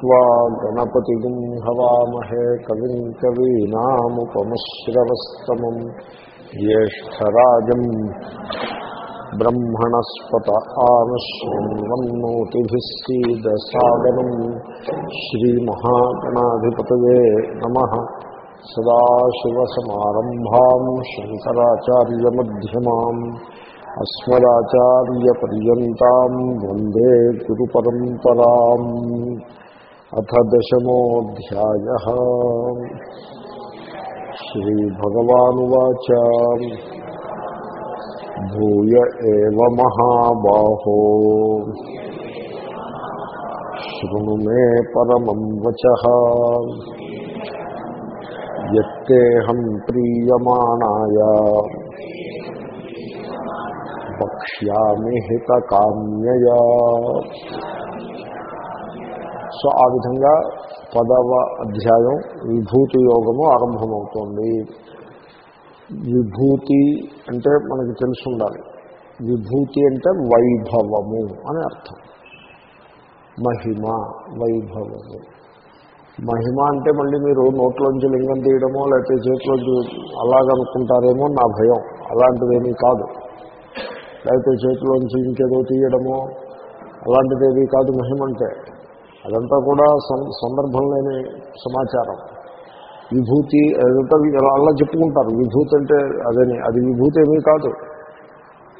त्वा गणपतिगुं हवामहे कविम् कवीनामुपमश्रवस्तमम् ज्येष्ठराजम् ब्रह्मणस्पत आमश्रन्वन्नोतिभिः सीदसादनम् श्रीमहागणाधिपतये नमः सदाशिवसमारम्भाम् शङ्कराचार्यमध्यमाम् अस्मदाचार्यपर्यन्ताम् वन्दे गुरुपरम्पराम् అథ దశమోధ్యాయ శ్రీభగవానువాచ భూయ ఏవ మహాబాహో శృణు మే పరమం వచ ఎత్తేహం ప్రీయమాణాయ వక్ష్యామి హితకామ్యయా సో ఆ విధంగా పదవ అధ్యాయం విభూతి యోగము ఆరంభమవుతోంది. విభూతి అంటే మనకి తెలిసి ఉండాలి విభూతి అంటే వైభవము అని అర్థం. మహిమ వైభవము. మహిమ అంటే మళ్ళీ మీరు నోట్లోంచి లింగం తీయడమో లేకపోతే చేతిలోంచి అలాగనుకుంటారేమో నా భయం. అలాంటిదేమీ కాదు. లేకపోతే చేతిలోంచి ఇంకేదో తీయడమో అలాంటిదేవి కాదు మహిమ అంటే. అదంతా కూడా సందర్భం లేని సమాచారం. విభూతి అదంతా అలా చెప్పుకుంటారు. విభూతి అంటే అదని. అది విభూతి ఏమీ కాదు.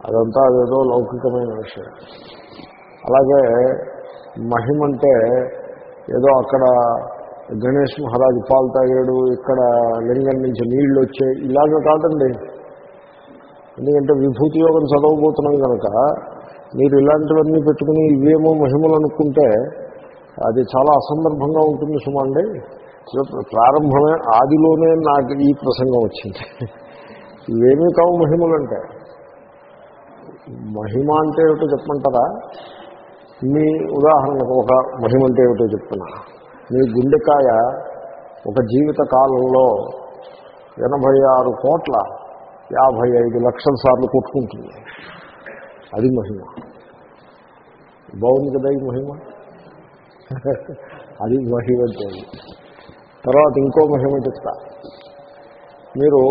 అదంతా అదేదో లౌకికమైన విషయం. అలాగే మహిమ అంటే ఏదో అక్కడ గణేష్ మహారాజు పాలు తాగాడు ఇక్కడ లింగం నుంచి నీళ్ళు వచ్చాయి. ఇలాగ కాదండి. ఎందుకంటే విభూతి యోగం చదవబోతున్నాం కనుక మీరు ఇలాంటివన్నీ పెట్టుకుని ఇవేమో మహిమలు అనుకుంటే అది చాలా అసందర్భంగా ఉంటుంది సుమండి. ప్రారంభమే ఆదిలోనే నాకు ఈ ప్రసంగం వచ్చింది. ఇవేమీ కావు మహిమలంటే. మహిమ అంటే ఏమిటో చెప్పమంటారా? మీ ఉదాహరణకు ఒక మహిమ అంటే ఏమిటో చెప్తున్నా. మీ గుండెకాయ ఒక జీవిత కాలంలో ఎనభై ఆరు కోట్ల యాభై ఐదు లక్షల సార్లు కొట్టుకుంటుంది. అది మహిమ. బాగుంది కదా ఈ మహిమ? అది మహిమ అంటే తర్వాత ఇంకో మహిమ చెప్తా. మీరు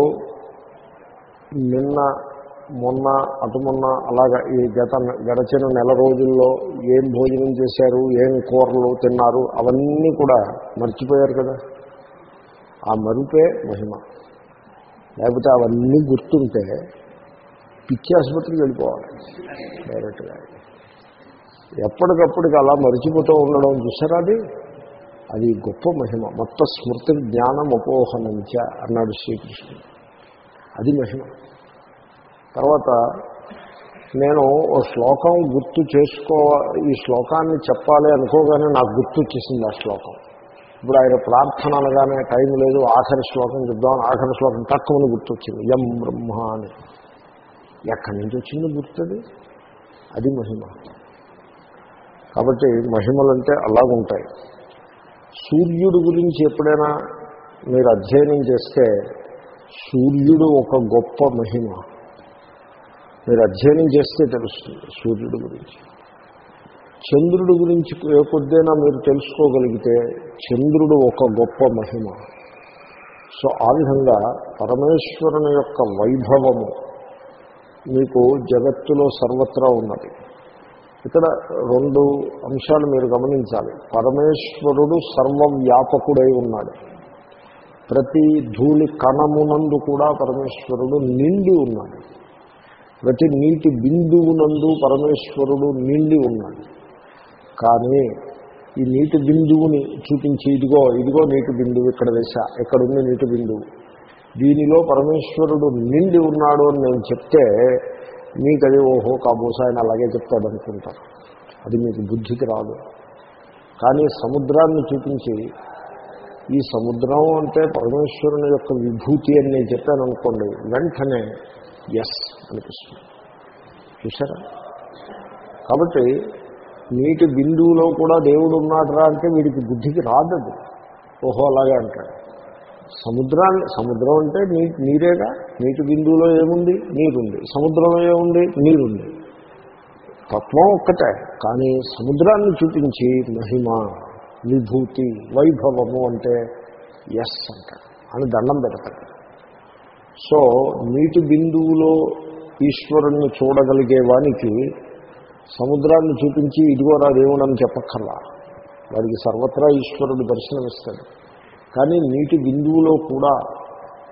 నిన్న మొన్న అటు మొన్న అలాగా ఈ గత గడచిన నెల రోజుల్లో ఏం భోజనం చేశారు ఏం కూరలు తిన్నారు అవన్నీ కూడా మర్చిపోయారు కదా. ఆ మరుపే మహిమ. లేకపోతే అవన్నీ గుర్తుంటే పిచ్చి ఆసుపత్రికి వెళ్ళిపోవాలి. డైరెక్ట్గా. ఎప్పటికప్పటికి అలా మరిచిపోతూ ఉండడం చూసారా అది? అది గొప్ప మహిమ. మొత్తం స్మృతి జ్ఞానం అపోహనంచ అన్నాడు శ్రీకృష్ణుడు. అది మహిమ. తర్వాత నేను ఓ శ్లోకం గుర్తు చేసుకో ఈ శ్లోకాన్ని చెప్పాలి అనుకోగానే నాకు గుర్తు వచ్చేసింది ఆ శ్లోకం. ఇప్పుడు ఆయన ప్రార్థన అనగానే టైం లేదు ఆఖరి శ్లోకం చెప్దామని ఆఖరి శ్లోకం తక్కువని గుర్తొచ్చింది. యం బ్రహ్మ అని. ఎక్కడి నుంచి వచ్చింది గుర్తుంది అది మహిమ. కాబట్టి మహిమలంటే అలాగుంటాయి. సూర్యుడు గురించి ఎప్పుడైనా మీరు అధ్యయనం చేస్తే సూర్యుడు ఒక గొప్ప మహిమ. మీరు అధ్యయనం చేస్తే తెలుస్తుంది సూర్యుడు గురించి. చంద్రుడి గురించి ఏ కొద్దైనా మీరు తెలుసుకోగలిగితే చంద్రుడు ఒక గొప్ప మహిమ. సో ఆ విధంగా పరమేశ్వరుని యొక్క వైభవము మీకు జగత్తులో సర్వత్రా ఉన్నది. ఇక్కడ రెండు అంశాలు మీరు గమనించాలి. పరమేశ్వరుడు సర్వవ్యాపకుడై ఉన్నాడు. ప్రతి ధూళి కణమునందు కూడా పరమేశ్వరుడు నిండి ఉన్నాడు. ప్రతి నీటి బిందువునందు పరమేశ్వరుడు నిండి ఉన్నాడు. కానీ ఈ నీటి బిందువుని చూపించి ఇదిగో ఇదిగో నీటి బిందువు ఇక్కడ వేశా ఎక్కడుంది నీటి బిందువు? దీనిలో పరమేశ్వరుడు నిండి ఉన్నాడు అని నేను చెప్తే మీకు అది ఓహో కాబోసా ఆయన అలాగే చెప్తాడు అనుకుంటారు అది మీకు బుద్ధికి రాదు. కానీ సముద్రాన్ని చూపించి ఈ సముద్రం అంటే పరమేశ్వరుని యొక్క విభూతి అని నేను చెప్పాను అనుకోండి వెంటనే ఎస్ అనిపిస్తుంది. చూసారా కాబట్టి నీటి బిందువులో కూడా దేవుడు ఉన్నాడరా అంటే వీడికి బుద్ధికి రాదది. ఓహో అలాగే అంటాడు. సముద్రాన్ని సముద్రం అంటే నీ నీరేగా? నీటి బిందువులో ఏముంది? నీరుంది. సముద్రంలో ఏముంది? నీరుంది. తత్వం ఒక్కటే. కానీ సముద్రాన్ని చూపించి మహిమ విభూతి వైభవము అంటే ఎస్ అంటాడు అని దండం పెడతాడు సో నీటి బిందువులో ఈశ్వరుణ్ణి చూడగలిగే వానికి సముద్రాన్ని చూపించి ఇదిగోరా దేవుడు అని చెప్పక్కర్లా. వాడికి సర్వత్రా ఈశ్వరుడు దర్శనమిస్తాడు. కానీ నీటి బిందువులో కూడా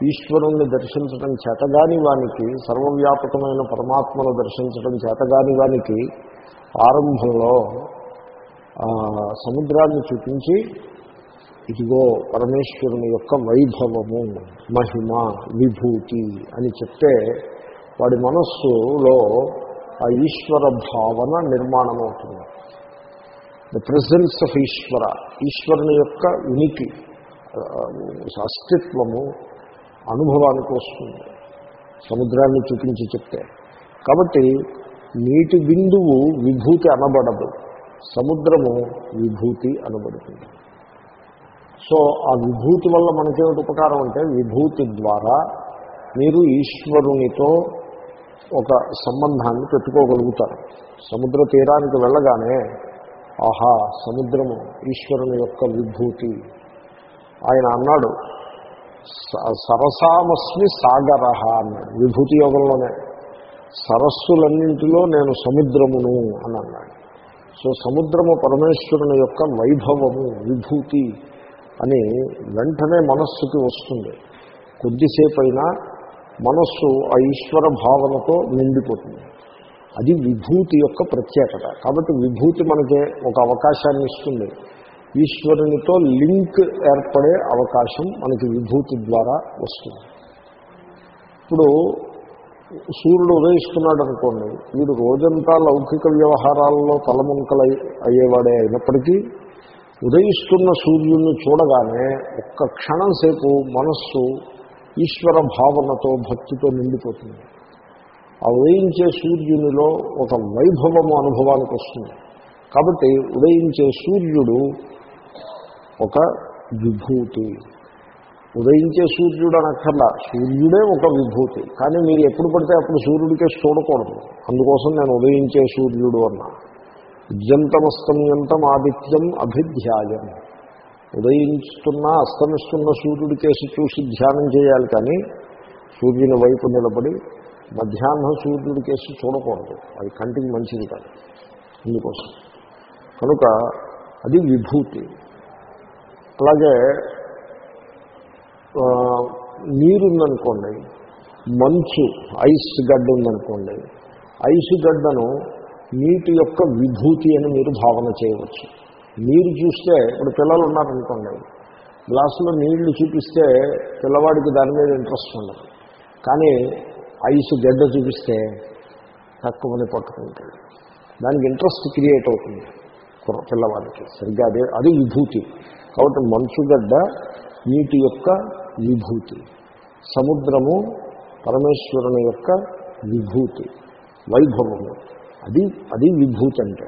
ఈశ్వరుణ్ణి దర్శించడం చేతగాని వానికి సర్వవ్యాపకమైన పరమాత్మను దర్శించడం చేతగాని వానికి ఆరంభంలో సముద్రాన్ని చూపించి ఇదిగో పరమేశ్వరుని యొక్క వైభవము మహిమ విభూతి అని చెప్తే వాడి మనస్సులో ఆ ఈశ్వర భావన నిర్మాణం అవుతుంది ద ప్రెసెన్స్ ఆఫ్ ఈశ్వర ఈశ్వరుని యొక్క ఉనికి అస్తిత్వము అనుభవానికి వస్తుంది. సముద్రాన్ని చూపించి చెప్తే. కాబట్టి నీటి బిందువు విభూతి అనబడదు. సముద్రము విభూతి అనబడుతుంది. సో ఆ విభూతి వల్ల మనకేమిటి ఉపకారం అంటే విభూతి ద్వారా మీరు ఈశ్వరునితో ఒక సంబంధాన్ని పెట్టుకోగలుగుతారు. సముద్ర తీరానికి వెళ్ళగానే ఆహా సముద్రము ఈశ్వరుని యొక్క విభూతి. ఆయన అన్నాడు సరసామస్మి సాగర అన్నాడు. విభూతి యోగంలోనే. సరస్సులన్నింటిలో నేను సముద్రమును అని అన్నాడు. సో సముద్రము పరమేశ్వరుని యొక్క వైభవము విభూతి అని వెంటనే మనస్సుకి వస్తుంది. కొద్దిసేపైనా మనస్సు ఆ ఈశ్వర భావనతో నిండిపోతుంది. అది విభూతి యొక్క ప్రత్యేకత. కాబట్టి విభూతి మనకి ఒక అవకాశాన్ని ఇస్తుంది. ఈశ్వరునితో లింక్ ఏర్పడే అవకాశం మనకి విభూతి ద్వారా వస్తుంది. ఇప్పుడు సూర్యుడు ఉదయిస్తున్నాడు అనుకోండి వీడు రోజంతా లౌకిక వ్యవహారాల్లో తలముంకలై అయ్యేవాడే అయినప్పటికీ ఉదయిస్తున్న సూర్యుడిని చూడగానే ఒక్క క్షణం సేపు మనస్సు ఈశ్వర భావనతో భక్తితో నిండిపోతుంది. ఆ ఉదయించే సూర్యునిలో ఒక వైభవము అనుభవానికి వస్తుంది కాబట్టి ఉదయించే సూర్యుడు ఒక విభూతి. ఉదయించే సూర్యుడు అనక్కర్లా సూర్యుడే ఒక విభూతి. కానీ మీరు ఎప్పుడు పడితే అప్పుడు సూర్యుడికే చూడకూడదు. అందుకోసం నేను ఉదయించే సూర్యుడు అన్నా. ఉద్యంతమస్తమ్యంతం ఆదిత్యం అభిధ్యాయం. ఉదయిస్తున్న అస్తమిస్తున్న సూర్యుడి కేసు చూసి ధ్యానం చేయాలి కానీ సూర్యుని వైపు నిలబడి మధ్యాహ్నం సూర్యుడి కేసు చూడకూడదు. అది కంటికి మంచిది కాదు. అందుకోసం. కనుక అది విభూతి. అలాగే నీరుందనుకోండి మంచు ఐస్ గడ్డ ఉందనుకోండి ఐస్ గడ్డను నీటి యొక్క విభూతి అని మీరు భావన చేయవచ్చు. నీరు చూస్తే ఇప్పుడు పిల్లలు ఉన్నారనుకోండి గ్లాసులో నీళ్ళు చూపిస్తే పిల్లవాడికి దాని మీద ఇంట్రెస్ట్ ఉండదు. కానీ ఐస్ గడ్డ చూపిస్తే తక్కువని పట్టుకుంటాడు. దానికి ఇంట్రెస్ట్ క్రియేట్ అవుతుంది పిల్లవాడికి. సరిగ్గా అదే అది విభూతి. కాబట్టి మంచుగడ్డ నీటి యొక్క విభూతి సముద్రము పరమేశ్వరుని యొక్క విభూతి వైభవము. అది అది విభూతి అంటే.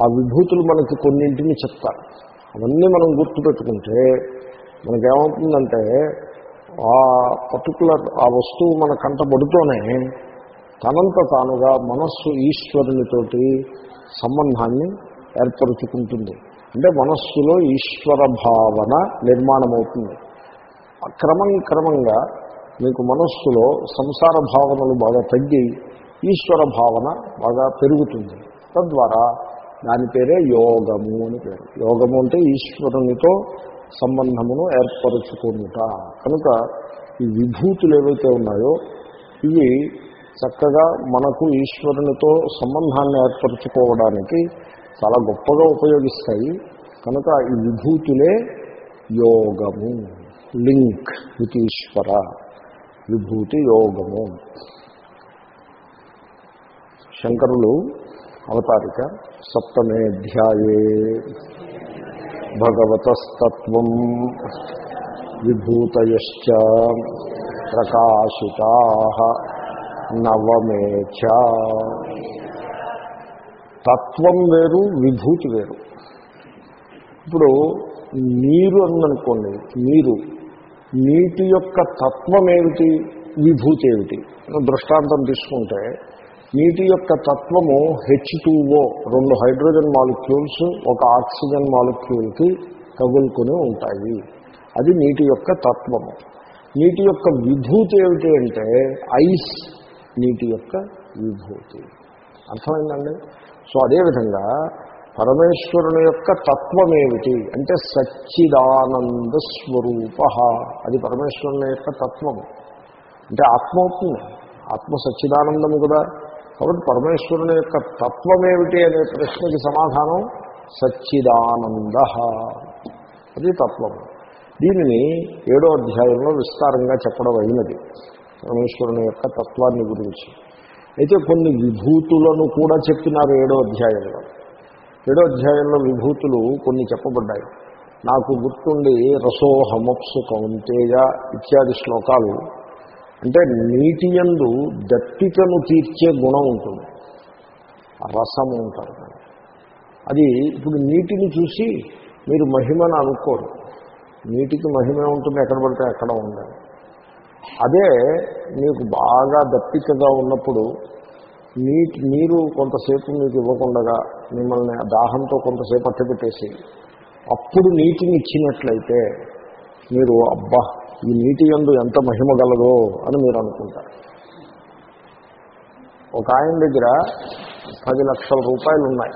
ఆ విభూతులు మనకి కొన్నింటిని చెప్తారు. అవన్నీ మనం గుర్తుపెట్టుకుంటే మనకేమవుతుందంటే ఆ పర్టికులర్ ఆ వస్తువు మన కంటబడుతూనే తనంత తానుగా మనస్సు ఈశ్వరునితోటి సంబంధాన్ని ఏర్పరుచుకుంటుంది. అంటే మనస్సులో ఈశ్వర భావన నిర్మాణమవుతుంది. క్రమం క్రమంగా మీకు మనస్సులో సంసార భావనలు బాగా తగ్గి ఈశ్వర భావన బాగా పెరుగుతుంది. తద్వారా దాని పేరే యోగము అని పేరు. యోగము అంటే ఈశ్వరునితో సంబంధమును ఏర్పరచుకుంట. కనుక ఈ విభూతులు ఏవైతే ఉన్నాయో ఇవి చక్కగా మనకు ఈశ్వరునితో సంబంధాన్ని ఏర్పరచుకోవడానికి చాలా గొప్పగా ఉపయోగిస్తాయి. కనుక ఈ విభూతులే యోగము. లింక్ విత్ ఈశ్వర విభూతి యోగము. శంకరులు అవతారిక సప్తమే అధ్యాయే భగవతస్తత్వం విభూతయశ్చ ప్రకాశితా నవమే చ తత్వం వేరు విభూతి వేరు. ఇప్పుడు నీరు అందనుకోండి నీరు నీటి యొక్క తత్వం ఏమిటి విభూతి ఏమిటి? దృష్టాంతం తీసుకుంటే నీటి యొక్క తత్వము హెచ్ రెండు హైడ్రోజన్ మాలిక్యూల్స్ ఒక ఆక్సిజన్ మాలిక్యూల్కి తగులుకొని ఉంటాయి. అది నీటి యొక్క తత్వము. నీటి యొక్క విభూతి ఏమిటి అంటే ఐస్ నీటి యొక్క విభూతి. అర్థమైందండి? సో అదేవిధంగా పరమేశ్వరుని యొక్క తత్వం ఏమిటి అంటే సచ్చిదానంద స్వరూప. అది పరమేశ్వరుని యొక్క తత్వము. అంటే ఆత్మ అవుతుంది. ఆత్మ సచ్చిదానందము కదా. కాబట్టి పరమేశ్వరుని యొక్క తత్వం ఏమిటి అనే ప్రశ్నకి సమాధానం సచ్చిదానంద. అది తత్వము. దీనిని ఏడో అధ్యాయంలో విస్తారంగా చెప్పడం అయినది పరమేశ్వరుని యొక్క తత్వాన్ని గురించి. అయితే కొన్ని విభూతులను కూడా చెప్పినారు ఏడో అధ్యాయంలో. ఏడో అధ్యాయంలో విభూతులు కొన్ని చెప్పబడ్డాయి. నాకు గుర్తుండి రసోహమప్సు కౌంతేయ ఇత్యాది శ్లోకాలు. అంటే నీటి ఎందు దప్పికను తీర్చే గుణం ఉంటుంది. రసము ఉంటారు అది ఇప్పుడు నీటిని చూసి మీరు మహిమను అనుకోరు. నీటికి మహిమ ఉంటుంది ఎక్కడ పడితే ఎక్కడ ఉండాలి. అదే మీకు బాగా దప్పికగా ఉన్నప్పుడు నీటి మీరు కొంతసేపు మీకు ఇవ్వకుండా మిమ్మల్ని దాహంతో కొంతసేపు అట్టపెట్టేసి అప్పుడు నీటిని ఇచ్చినట్లయితే మీరు అబ్బా ఈ నీటి ఎందు ఎంత మహిమ గలదో అని మీరు అనుకుంటారు. ఒక ఆయన దగ్గర పది లక్షల రూపాయలు ఉన్నాయి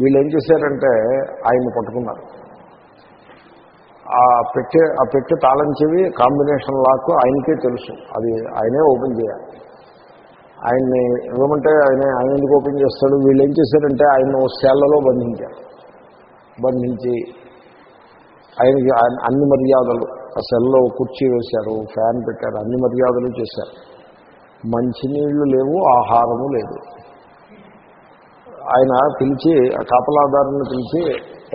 వీళ్ళు ఏం చేశారంటే ఆయన్ని పట్టుకున్నారు. ఆ పెట్టే ఆ పెట్టె తాళం చెవి కాంబినేషన్ లాక్ ఆయనకే తెలుసు. అది ఆయనే ఓపెన్ చేయాలి. ఆయన్ని ఇవ్వమంటే ఆయన ఆయన ఎందుకు ఓపెన్ చేస్తాడు? వీళ్ళు ఏం చేశారంటే ఆయన సెల్లలో బంధించారు. బంధించి ఆయనకి అన్ని మర్యాదలు ఆ సెల్లో కుర్చీ వేశారు ఫ్యాన్ పెట్టారు అన్ని మర్యాదలు చేశారు. మంచినీళ్ళు లేవు ఆహారము లేదు. ఆయన పిలిచి ఆ కాపలాదారుని పిలిచి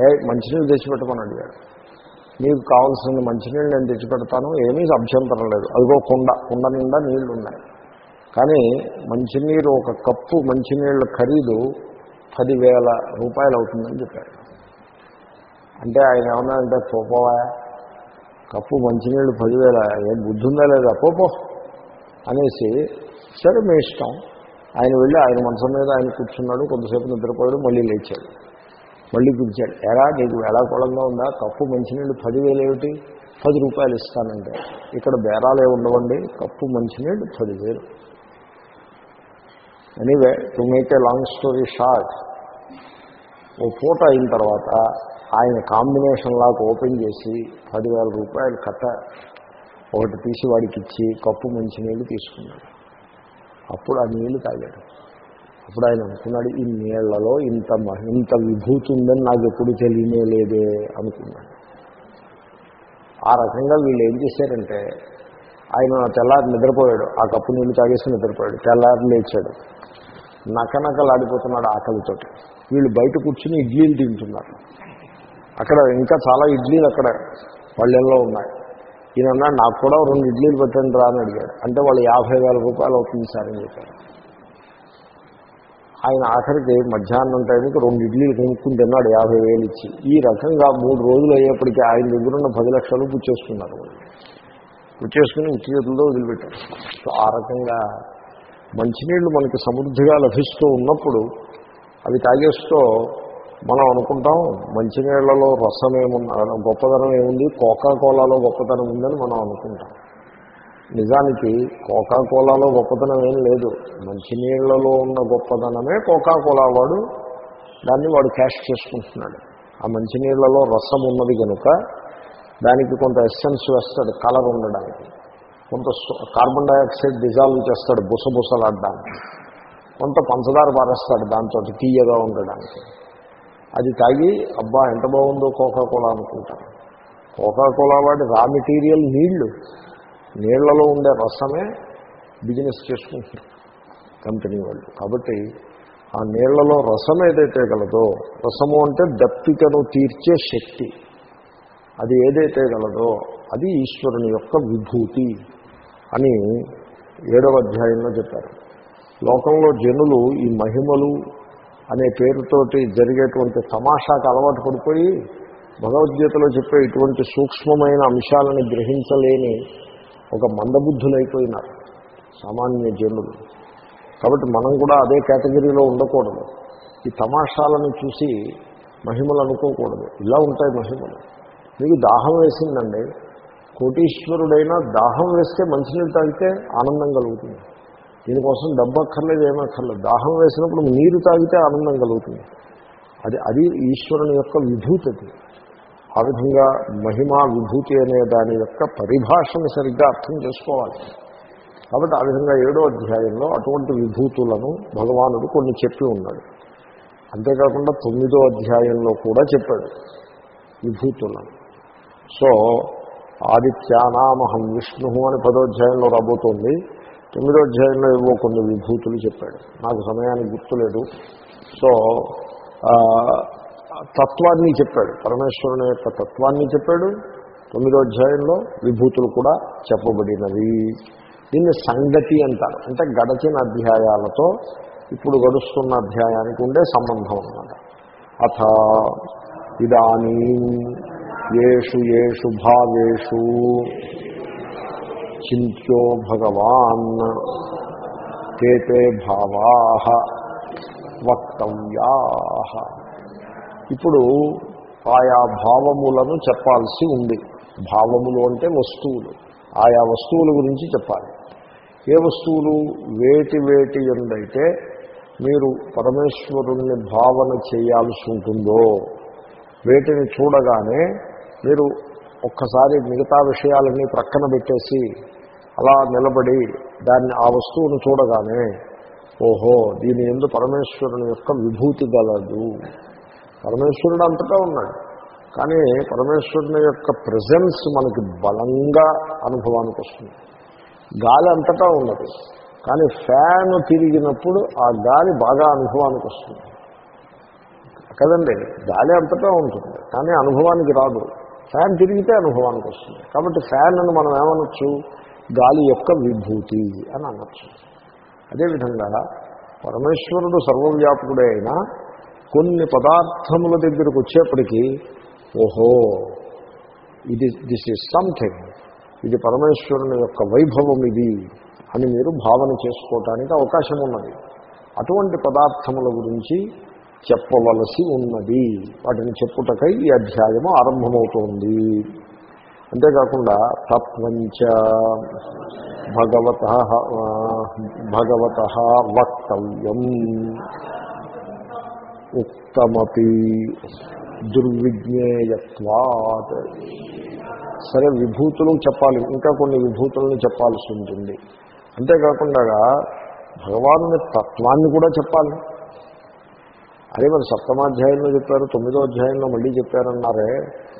ఏ మంచినీళ్ళు తెచ్చిపెట్టమని అడిగాడు. నీకు కావాల్సిన మంచినీళ్ళు నేను తెచ్చిపెడతాను ఏమీ అభ్యంతరం లేదు అదిగో కుండ కుండ నిండా నీళ్ళు ఉన్నాయి కానీ మంచినీరు ఒక కప్పు మంచినీళ్ళ ఖరీదు పదివేల రూపాయలు అవుతుందని చెప్పాడు. అంటే ఆయన ఏమన్నా అంటే పోపోవా కప్పు మంచినీళ్ళు పదివేల ఏం బుద్ధి ఉందా లేదా? పోపో అనేసి సరే మీ ఇష్టం. ఆయన వెళ్ళి ఆయన మనసు మీద ఆయన కూర్చున్నాడు కొంతసేపు నిద్రపోయాడు మళ్ళీ లేచాడు. మళ్ళీ పిలిచాడు ఎరా నీకు వేళాకోళంగా ఉందా? కప్పు మంచినీళ్ళు పదివేలు ఏమిటి పది రూపాయలు ఇస్తానంటే. ఇక్కడ బేరాలే ఉండవండి కప్పు మంచినీళ్ళు పదివేలు. Anyway to make a long story short ఓ పూట అయిన తర్వాత ఆయన కాంబినేషన్ లాగా ఓపెన్ చేసి పదివేల రూపాయలు కట్ట ఒకటి తీసి వాడికి ఇచ్చి కప్పు మంచినీళ్ళు తీసుకున్నాడు. అప్పుడు ఆ నీళ్ళు తాగాడు. అప్పుడు ఆయన అనుకున్నాడు ఈ నీళ్ళలో ఇంత ఇంత విభూతి ఉందని నాకు ఎప్పుడు తెలియనే లేదే అనుకున్నాడు. ఆ రకంగా వీళ్ళు ఏం చేశారంటే ఆయన తెల్లారి నిద్రపోయాడు ఆ కప్పు నీళ్ళు తాగేసి నిద్రపోయాడు తెల్లారి లేచాడు. నకనకలాడిపోతున్నాడు ఆకలితోటి వీళ్ళు బయట కూర్చుని ఇడ్లీలు తింటున్నారు. అక్కడ ఇంకా చాలా ఇడ్లీలు అక్కడ పళ్ళెల్లో ఉన్నాయి. ఈయన నాకు కూడా రెండు ఇడ్లీలు పెట్టండి రా అని అడిగాడు. అంటే వాళ్ళు యాభై వేల రూపాయలు అవుతుంది సార్ అని చెప్పారు. ఆయన ఆఖరికి మధ్యాహ్నం టైంకి రెండు ఇడ్లీలు కొనుక్కుని తిన్నాడు యాభై వేలు ఇచ్చి. ఈ రకంగా మూడు రోజులు అయ్యేప్పటికీ ఆయన దగ్గర ఉన్న పది లక్షలు పుచ్చేసుకున్నారు పుచ్చేసుకుని ఉచ్చి చేతులతో వదిలిపెట్టారు. సో ఆ రకంగా మంచినీళ్ళు మనకి సమృద్ధిగా లభిస్తూ ఉన్నప్పుడు అవి తాగేస్తూ మనం అనుకుంటాం మంచినీళ్ళలో రసం ఏమున్నా గొప్పతనం ఏముంది? కోకా కోలాలో గొప్పతనం ఉందని మనం అనుకుంటాం. నిజానికి కోకాకోలాలో గొప్పతనం ఏం లేదు. మంచినీళ్ళలో ఉన్న గొప్పతనమే కోకాకోలా వాడు. దాన్ని వాడు క్యాష్ చేసుకుంటున్నాడు. ఆ మంచినీళ్ళలో రసం ఉన్నది కనుక దానికి కొంత ఎస్సెన్స్ వేస్తాడు కలర్ ఉండడానికి. కొంత కార్బన్ డైఆక్సైడ్ డిజాల్వ్ చేస్తాడు బుసబుసలాడడానికి. కొంత పంచదార పారేస్తాడు దాంతో తీయగా ఉండడానికి. అది తాగి అబ్బా ఎంత బాగుందో కోకాకోలా అనుకుంటారు. వాడి రా మెటీరియల్ నీళ్ళు నీళ్ళలో ఉండే రసమే బిజినెస్ చేసుకుంటున్నారు కంపెనీ వాళ్ళు. కాబట్టి ఆ నీళ్ళలో రసం ఏదైతే గలదో రసము అంటే దప్పికను తీర్చే శక్తి. అది ఏదైతే గలదో అది ఈశ్వరుని యొక్క విభూతి అని ఏడవ అధ్యాయంలో చెప్పారు. లోకంలో జనులు ఈ మహిమలు అనే పేరుతోటి జరిగేటువంటి తమాషాకు అలవాటు పడిపోయి భగవద్గీతలో చెప్పే ఇటువంటి సూక్ష్మమైన అంశాలను గ్రహించలేని ఒక మందబుద్ధులైపోయినారు సామాన్య జనులు. కాబట్టి మనం కూడా అదే కేటగిరీలో ఉండకూడదు. ఈ తమాషాలను చూసి మహిమలు అనుకోకూడదు. ఇలా ఉంటాయి మహిమలు. మీకు దాహం వేసిందండి. కోటీశ్వరుడైనా దాహం వేస్తే మంచినీళ్ళు తాగితే ఆనందం కలుగుతుంది. దీనికోసం డబ్బు అక్కర్లేదు ఏమక్కర్లేదు. దాహం వేసినప్పుడు నీరు తాగితే ఆనందం కలుగుతుంది. అది అది ఈశ్వరుని యొక్క విభూతి ఆ విధంగా మహిమా విభూతి అనే దాని యొక్క పరిభాషను సరిగ్గా అర్థం చేసుకోవాలి. కాబట్టి ఆ విధంగా ఏడో అధ్యాయంలో అటువంటి విభూతులను భగవానుడు కొన్ని చెప్పి ఉన్నాడు. అంతేకాకుండా తొమ్మిదో అధ్యాయంలో కూడా చెప్పాడు విభూతులను. సో ఆదిత్యానామహం విష్ణు అని పదో అధ్యాయంలో రాబోతోంది. తొమ్మిదో అధ్యాయంలో ఏవో కొన్ని విభూతులు చెప్పాడు. నాకు సమయానికి గుర్తులేదు. సో తత్వాన్ని చెప్పాడు. పరమేశ్వరుని యొక్క తత్వాన్ని చెప్పాడు. తొమ్మిదో అధ్యాయంలో విభూతులు కూడా చెప్పబడినవి. దీన్ని సంగతి అంటారు. అంటే గడచిన అధ్యాయాలతో ఇప్పుడు గడుస్తున్న అధ్యాయానికి ఉండే సంబంధం అన్నమాట. అథ ఇదానీ ఏషు ఏషు భావేషు చింత్యో భగవాన్ తే భావా వక్తవ్యా ఇప్పుడు ఆయా భావములను చెప్పాల్సి ఉంది. భావములు అంటే వస్తువులు. ఆయా వస్తువుల గురించి చెప్పాలి. ఏ వస్తువులు? వేటి వేటి ఎందైతే మీరు పరమేశ్వరుణ్ణి భావన చేయాల్సి ఉంటుందో వేటిని చూడగానే మీరు ఒక్కసారి మిగతా విషయాలన్నీ ప్రక్కన పెట్టేసి అలా నిలబడి దాన్ని ఆ వస్తువును చూడగానే ఓహో దీని ఎందు పరమేశ్వరుని యొక్క విభూతి గలదు. పరమేశ్వరుడు అంతటా ఉన్నాడు. కానీ పరమేశ్వరుని యొక్క ప్రజెన్స్ మనకి బలంగా అనుభవానికి వస్తుంది. గాలి అంతటా ఉన్నది. కానీ ఫ్యాన్ తిరిగినప్పుడు ఆ గాలి బాగా అనుభవానికి వస్తుంది. కదండి? గాలి అంతటా ఉంటుంది. కానీ అనుభవానికి రాదు. ఫ్యాన్ తిరిగితే అనుభవానికి వస్తుంది. కాబట్టి ఫ్యాన్ అని మనం ఏమనొచ్చు? గాలి యొక్క విభూతి అని అనొచ్చు. అదేవిధంగా పరమేశ్వరుడు సర్వవ్యాపకుడే అయినా కొన్ని పదార్థముల దగ్గరకు వచ్చేప్పటికీ ఓహో ఇది దిస్ ఈజ్ సంథింగ్ ఇది పరమేశ్వరుని యొక్క వైభవం ఇది అని మీరు భావన చేసుకోవటానికి అవకాశం ఉన్నది. అటువంటి పదార్థముల గురించి చెప్పవలసి ఉన్నది. వాటిని చెప్పుటకై ఈ అధ్యాయము ఆరంభమవుతోంది. అంతేకాకుండా తత్వంచ భగవత భగవత వక్తవ్యం. ఉక్తమపి దుర్విజ్ఞేయత్వాత్. సరే విభూతులు చెప్పాలి. ఇంకా కొన్ని విభూతులను చెప్పాల్సి ఉంటుంది. అంతేకాకుండా భగవాను తత్వాన్ని కూడా చెప్పాలి. అదే మరి సప్తమాధ్యాయంలో చెప్పారు తొమ్మిదో అధ్యాయంలో మళ్ళీ చెప్పారన్నారే.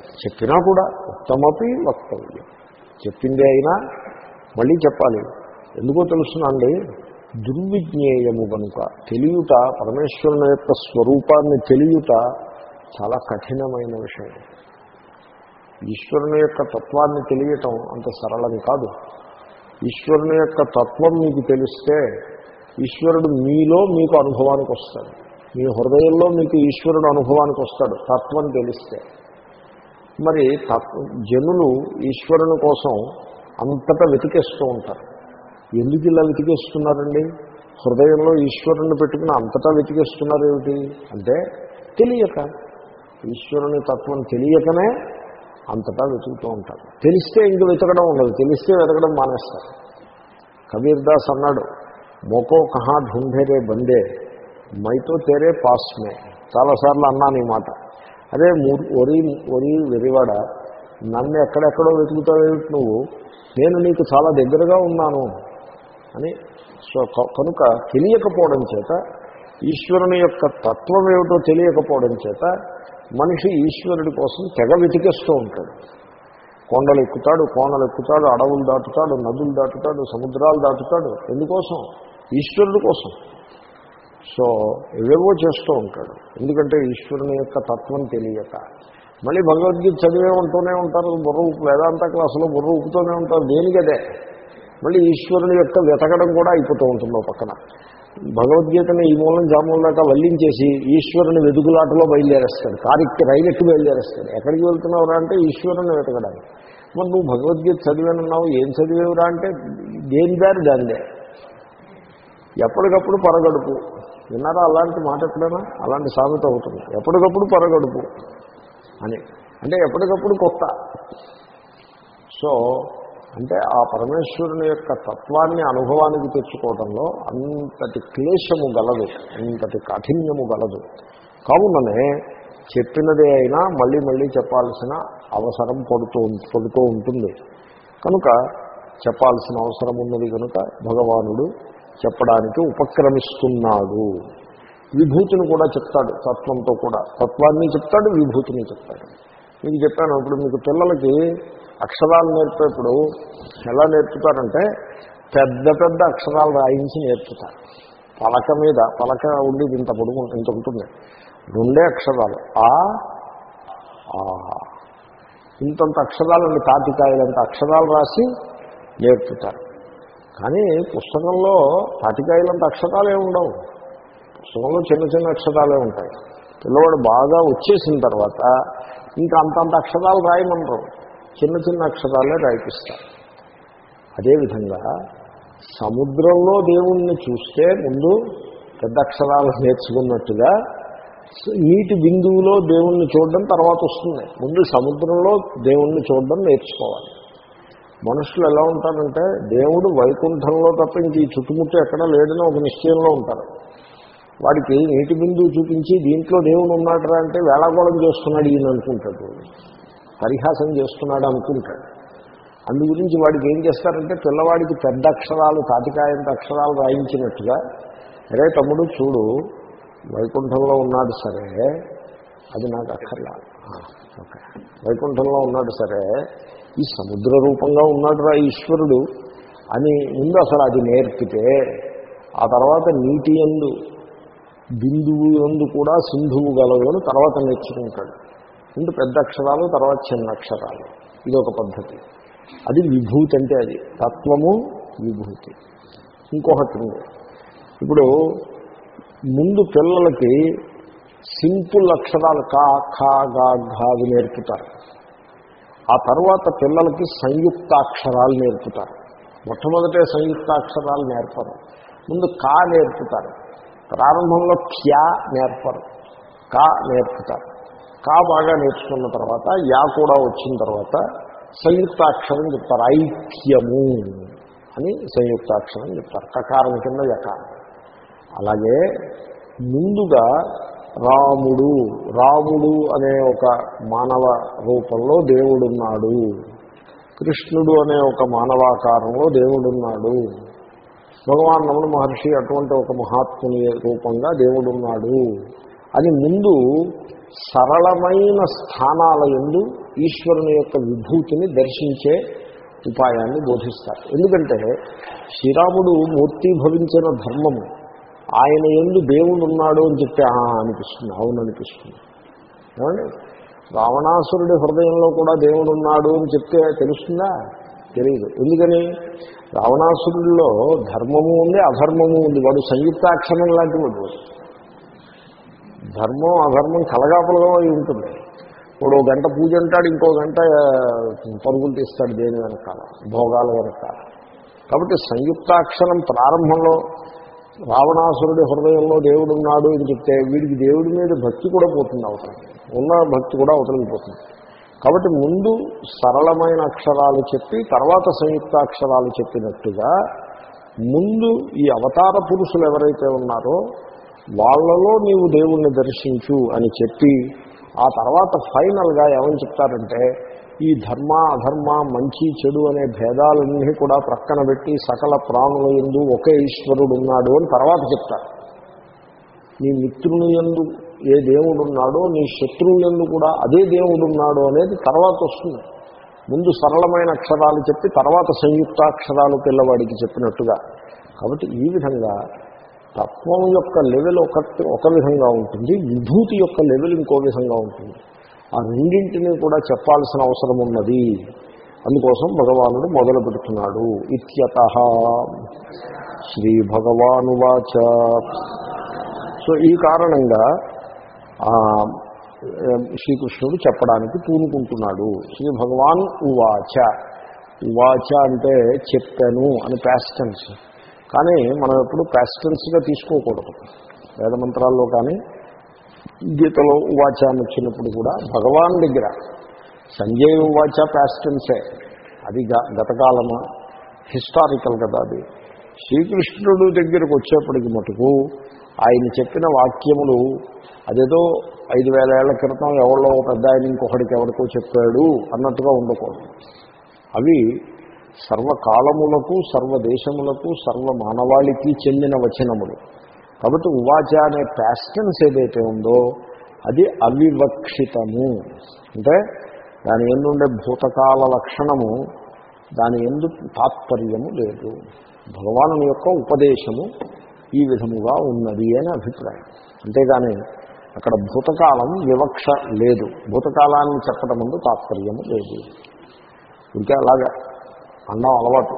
చెప్పినా కూడా ఉత్తమపి వక్తవ్యం. చెప్పిందే అయినా మళ్ళీ చెప్పాలి. ఎందుకో తెలుసునండి దుర్విజ్ఞేయము కనుక. తెలియుట పరమేశ్వరుని యొక్క స్వరూపాన్ని తెలియుట చాలా కఠినమైన విషయం. ఈశ్వరుని యొక్క తత్వాన్ని తెలియటం అంత సరళం కాదు. ఈశ్వరుని యొక్క తత్వం మీకు తెలిస్తే ఈశ్వరుడు మీలో మీకు అనుభవానికి వస్తాడు. మీ హృదయంలో మీకు ఈశ్వరుడు అనుభవానికి వస్తాడు తత్వం తెలిస్తే. మరి తత్వ జనులు ఈశ్వరుని కోసం అంతటా వెతికేస్తూ ఉంటారు. ఎందుకు ఇలా వెతికేస్తున్నారండి? హృదయంలో ఈశ్వరుని పెట్టుకుని అంతటా వెతికేస్తున్నారు ఏమిటి అంటే తెలియక. ఈశ్వరుని తత్వం తెలియకనే అంతటా వెతుకుతూ ఉంటారు. తెలిస్తే ఇంక వెతకడం ఉండదు. తెలిస్తే వెతకడం మానేస్తారు. కబీర్ దాస్ అన్నాడు మోకో కహా ఢుంఢేరే బందే మైతో తేరే పాస్మే. చాలాసార్లు అన్నాను ఈ మాట. అదే ము- ఒరి ఒరి వెరివాడ నన్ను ఎక్కడెక్కడో వెతుకుతావేమిటి నువ్వు? నేను నీకు చాలా దగ్గరగా ఉన్నాను. అని. సో క- కనుక తెలియకపోవడం చేత ఈశ్వరుని యొక్క తత్వం ఏమిటో తెలియకపోవడం చేత మనిషి ఈశ్వరుడి కోసం తెగ వెతికేస్తూ ఉంటాడు. కొండలు ఎక్కుతాడు కోనలు ఎక్కుతాడు అడవులు దాటుతాడు నదులు దాటుతాడు సముద్రాలు దాటుతాడు. ఎందుకోసం? ఈశ్వరుడి కోసం. సో ఏవేవో చేస్తూ ఉంటాడు. ఎందుకంటే ఈశ్వరుని యొక్క తత్వం తెలియక. మళ్ళీ భగవద్గీత చదివే ఉంటూనే ఉంటారు బుర్ర వేదాంత క్లాసులో బుర్ర ఊపుతూనే ఉంటారు. దేనికదే? మళ్ళీ ఈశ్వరుని యొక్క వెతకడం కూడా అయిపోతూ ఉంటుంది పక్కన. భగవద్గీతని ఈ మూలం జామూలం దాకా వల్లించేసి ఈశ్వరుని వెదుగులాటలో బయలుదేరేస్తాడు. కారికి రైలెక్కి బయలుదేరేస్తాడు. ఎక్కడికి వెళ్తున్నావురా అంటే ఈశ్వరుని వెతకడానికి. మరి నువ్వు భగవద్గీత చదివానున్నావు ఏం చదివేవురా అంటే దేని దారి దానిదే. ఎప్పటికప్పుడు పరగడుపు. విన్నారా అలాంటి మాట ఎప్పుడైనా? అలాంటి సామెత అవుతుంది. ఎప్పటికప్పుడు పరగడుపు అని. అంటే ఎప్పటికప్పుడు కొత్త. సో అంటే ఆ పరమేశ్వరుని యొక్క తత్వాన్ని అనుభవానికి తెచ్చుకోవడంలో అంతటి క్లేశము గలదు అంతటి కాఠిన్యము గలదు. కావుననే చెప్పినదే అయినా మళ్ళీ మళ్ళీ చెప్పాల్సిన అవసరం పడుతూ పడుతూ ఉంటుంది. కనుక చెప్పాల్సిన అవసరం ఉన్నది కనుక భగవానుడు చెప్పడానికి ఉపక్రమిస్తున్నాడు. విభూతిని కూడా చెప్తాడు తత్వంతో కూడా. తత్వాన్ని చెప్తాడు విభూతిని చెప్తాడు. మీకు చెప్పాను ఇప్పుడు మీకు పిల్లలకి అక్షరాలు నేర్పేప్పుడు ఎలా నేర్పుతారంటే పెద్ద పెద్ద అక్షరాలు రాయించి నేర్పుతారు. పలక మీద పలక ఉండి ఇంత పొడుగు ఇంత ఉంటుంది. రెండే అక్షరాలు. ఆ ఆ. ఇంతంత అక్షరాలండి తాటికాయలంత అక్షరాలు రాసి నేర్పుతారు. కానీ పుస్తకంలో తాటికాయలంత అక్షరాలే ఉండవు. పుస్తకంలో చిన్న చిన్న అక్షరాలే ఉంటాయి. పిల్లవాడు బాగా వచ్చేసిన తర్వాత ఇంకా అంతంత అక్షరాలు రాయమనరు చిన్న చిన్న అక్షరాలే రాయిపిస్తారు అదేవిధంగా సముద్రంలో దేవుణ్ణి చూస్తే ముందు పెద్ద అక్షరాలు నేర్చుకున్నట్టుగా నీటి బిందువులో దేవుణ్ణి చూడడం తర్వాత వస్తుంది. ముందు సముద్రంలో దేవుణ్ణి చూడడం నేర్చుకోవాలి. మనుషులు ఎలా ఉంటారంటే దేవుడు వైకుంఠంలో తప్ప ఇంక ఈ చుట్టుముట్టు ఎక్కడ లేడని ఒక నిశ్చయంలో ఉంటారు. వాడికి నీటి బిందువు చూపించి దీంట్లో దేవుడు ఉన్నాడరా అంటే వేళాకోళం చేస్తున్నాడు ఈయన అనుకుంటాడు. పరిహాసం చేస్తున్నాడు అనుకుంటాడు. అందు గురించి వాడికి ఏం చేస్తారంటే పిల్లవాడికి పెద్ద అక్షరాలు తాటికాయంత అక్షరాలు రాయించినట్టుగా అరే తమ్ముడు చూడు వైకుంఠంలో ఉన్నాడు సరే అది నాకు అక్కర్లా. ఓకే. వైకుంఠంలో ఉన్నాడు సరే ఈ సముద్ర రూపంగా ఉన్నాడు రా ఈశ్వరుడు అని ముందు అసలు అది నేర్పితే ఆ తర్వాత నీటి ఎందు బిందువు ఎందు కూడా సింధువు గలవు అని తర్వాత నేర్చుకుంటాడు. ముందు పెద్ద అక్షరాలు తర్వాత చిన్న అక్షరాలు. ఇది ఒక పద్ధతి. అది విభూతి అంటే అది. తత్వము విభూతి. ఇంకొకటి ఉంది. ఇప్పుడు ముందు పిల్లలకి సింపుల్ అక్షరాలు కా ఖా గా ఘా అవి నేర్పుతారు. ఆ తర్వాత పిల్లలకి సంయుక్తాక్షరాలు నేర్పుతారు. మొట్టమొదటే సంయుక్తాక్షరాలు నేర్పరు. ముందు కా నేర్పుతారు. ప్రారంభంలో క్యా నేర్పరు. కా నేర్పుతారు. కా బాగా నేర్చుకున్న తర్వాత యా కూడా వచ్చిన తర్వాత సంయుక్తాక్షరం చెప్తారు. ఐక్యము అని సంయుక్తాక్షరం చెప్తారు. కకారం కింద యకారం. అలాగే ముందుగా రాముడు రాముడు అనే ఒక మానవ రూపంలో దేవుడున్నాడు. కృష్ణుడు అనే ఒక మానవాకారంలో దేవుడున్నాడు. భగవాన్ రమణ మహర్షి అటువంటి ఒక మహాత్ముని రూపంగా దేవుడున్నాడు. అని ముందు సరళమైన స్థానాల ఎందు ఈశ్వరుని యొక్క విభూతిని దర్శించే ఉపాయాన్ని బోధిస్తారు. ఎందుకంటే శ్రీరాముడు మూర్తి భవించిన ధర్మము ఆయన ఎందు దేవుడు ఉన్నాడు అని చెప్తే అనిపిస్తుంది. అవును అనిపిస్తుంది. ఏమండి? రావణాసురుడి హృదయంలో కూడా దేవుడు ఉన్నాడు అని చెప్తే తెలుస్తుందా? తెలియదు ఎందుకని? రావణాసురుడిలో ధర్మము ఉంది అధర్మము ఉంది. వాడు సంయుక్తాక్షరం లాంటి వాడు. ధర్మం అధర్మం కలగాపలగా అయి ఉంటుంది. ఇప్పుడు గంట పూజ అంటాడు ఇంకో గంట పరుగులు తీస్తాడు దేని వెనకాల భోగాల వెనకాల. కాబట్టి సంయుక్తాక్షరం ప్రారంభంలో రావణాసురుడి హృదయంలో దేవుడు ఉన్నాడు అని చెప్తే వీడికి దేవుడి మీద భక్తి కూడా పోతుంది అవతల ఉన్న భక్తి కూడా అవతలిపోతుంది కాబట్టి ముందు సరళమైన అక్షరాలు చెప్పి తర్వాత సంయుక్తాక్షరాలు చెప్పినట్టుగా ముందు ఈ అవతార పురుషులు ఎవరైతే ఉన్నారో వాళ్ళలో నీవు దేవుణ్ణి దర్శించు అని చెప్పి ఆ తర్వాత ఫైనల్గా ఏమని చెప్తారంటే ఈ ధర్మ అధర్మ మంచి చెడు అనే భేదాలన్నీ కూడా ప్రక్కన పెట్టి సకల ప్రాణుల ఎందు ఒకే ఈశ్వరుడు ఉన్నాడు అని తర్వాత చెప్తారు. నీ మిత్రుని ఎందు ఏ దేవుడు ఉన్నాడో నీ శత్రువు ఎందు కూడా అదే దేవుడు ఉన్నాడు అనేది తర్వాత వస్తుంది. ముందు సరళమైన అక్షరాలు చెప్పి తర్వాత సంయుక్తాక్షరాలు పిల్లవాడికి చెప్పినట్టుగా. కాబట్టి ఈ విధంగా తత్వం యొక్క లెవెల్ ఒకటి ఒక విధంగా ఉంటుంది విభూతి యొక్క లెవెల్ ఇంకో విధంగా ఉంటుంది. ఆ రెండింటినీ కూడా చెప్పాల్సిన అవసరం ఉన్నది. అందుకోసం భగవానుడు మొదలు పెడుతున్నాడు. ఇత్యత శ్రీ భగవానువాచ సో ఈ కారణంగా శ్రీకృష్ణుడు చెప్పడానికి పూనుకుంటున్నాడు. శ్రీ భగవాన్ ఉవాచ. ఉవాచ అంటే చెప్పాను అని ప్యాస్టెన్స్ కానీ మనం ఎప్పుడు ప్యాస్టల్స్గా తీసుకోకూడదు. వేదమంత్రాల్లో కానీ గీతలో ఉవాచాన్ని అని వచ్చినప్పుడు కూడా భగవాన్ దగ్గర సంజయ్ ఉవాచ ప్యాస్టల్సే అది గ- హిస్టారికల్ కదా అది. శ్రీకృష్ణుడు దగ్గరకు వచ్చేప్పటికి మటుకు ఆయన చెప్పిన వాక్యములు అదేదో ఐదు వేల ఏళ్ళ క్రితం ఎవరో ఒక పెద్ద ఆయన ఇంకొకడికి ఎవరికో చెప్పాడు అన్నట్టుగా ఉండకూడదు. అవి సర్వకాలములకు సర్వదేశములకు సర్వ మానవాళికి చెందిన వచనములు. కాబట్టి ఉవాచ అనే ప్యాస్టెన్స్ ఏదైతే ఉందో అది అవివక్షితము. అంటే దాని ఎందుండే భూతకాల లక్షణము దాని ఎందు తాత్పర్యము లేదు. భగవాను యొక్క ఉపదేశము ఈ విధముగా ఉన్నది అని అభిప్రాయం. అంతేగాని అక్కడ భూతకాలం వివక్ష లేదు. భూతకాలాన్ని చెప్పడం ముందు తాత్పర్యము లేదు. ఇంకా అలాగా అన్నం అలవాటు.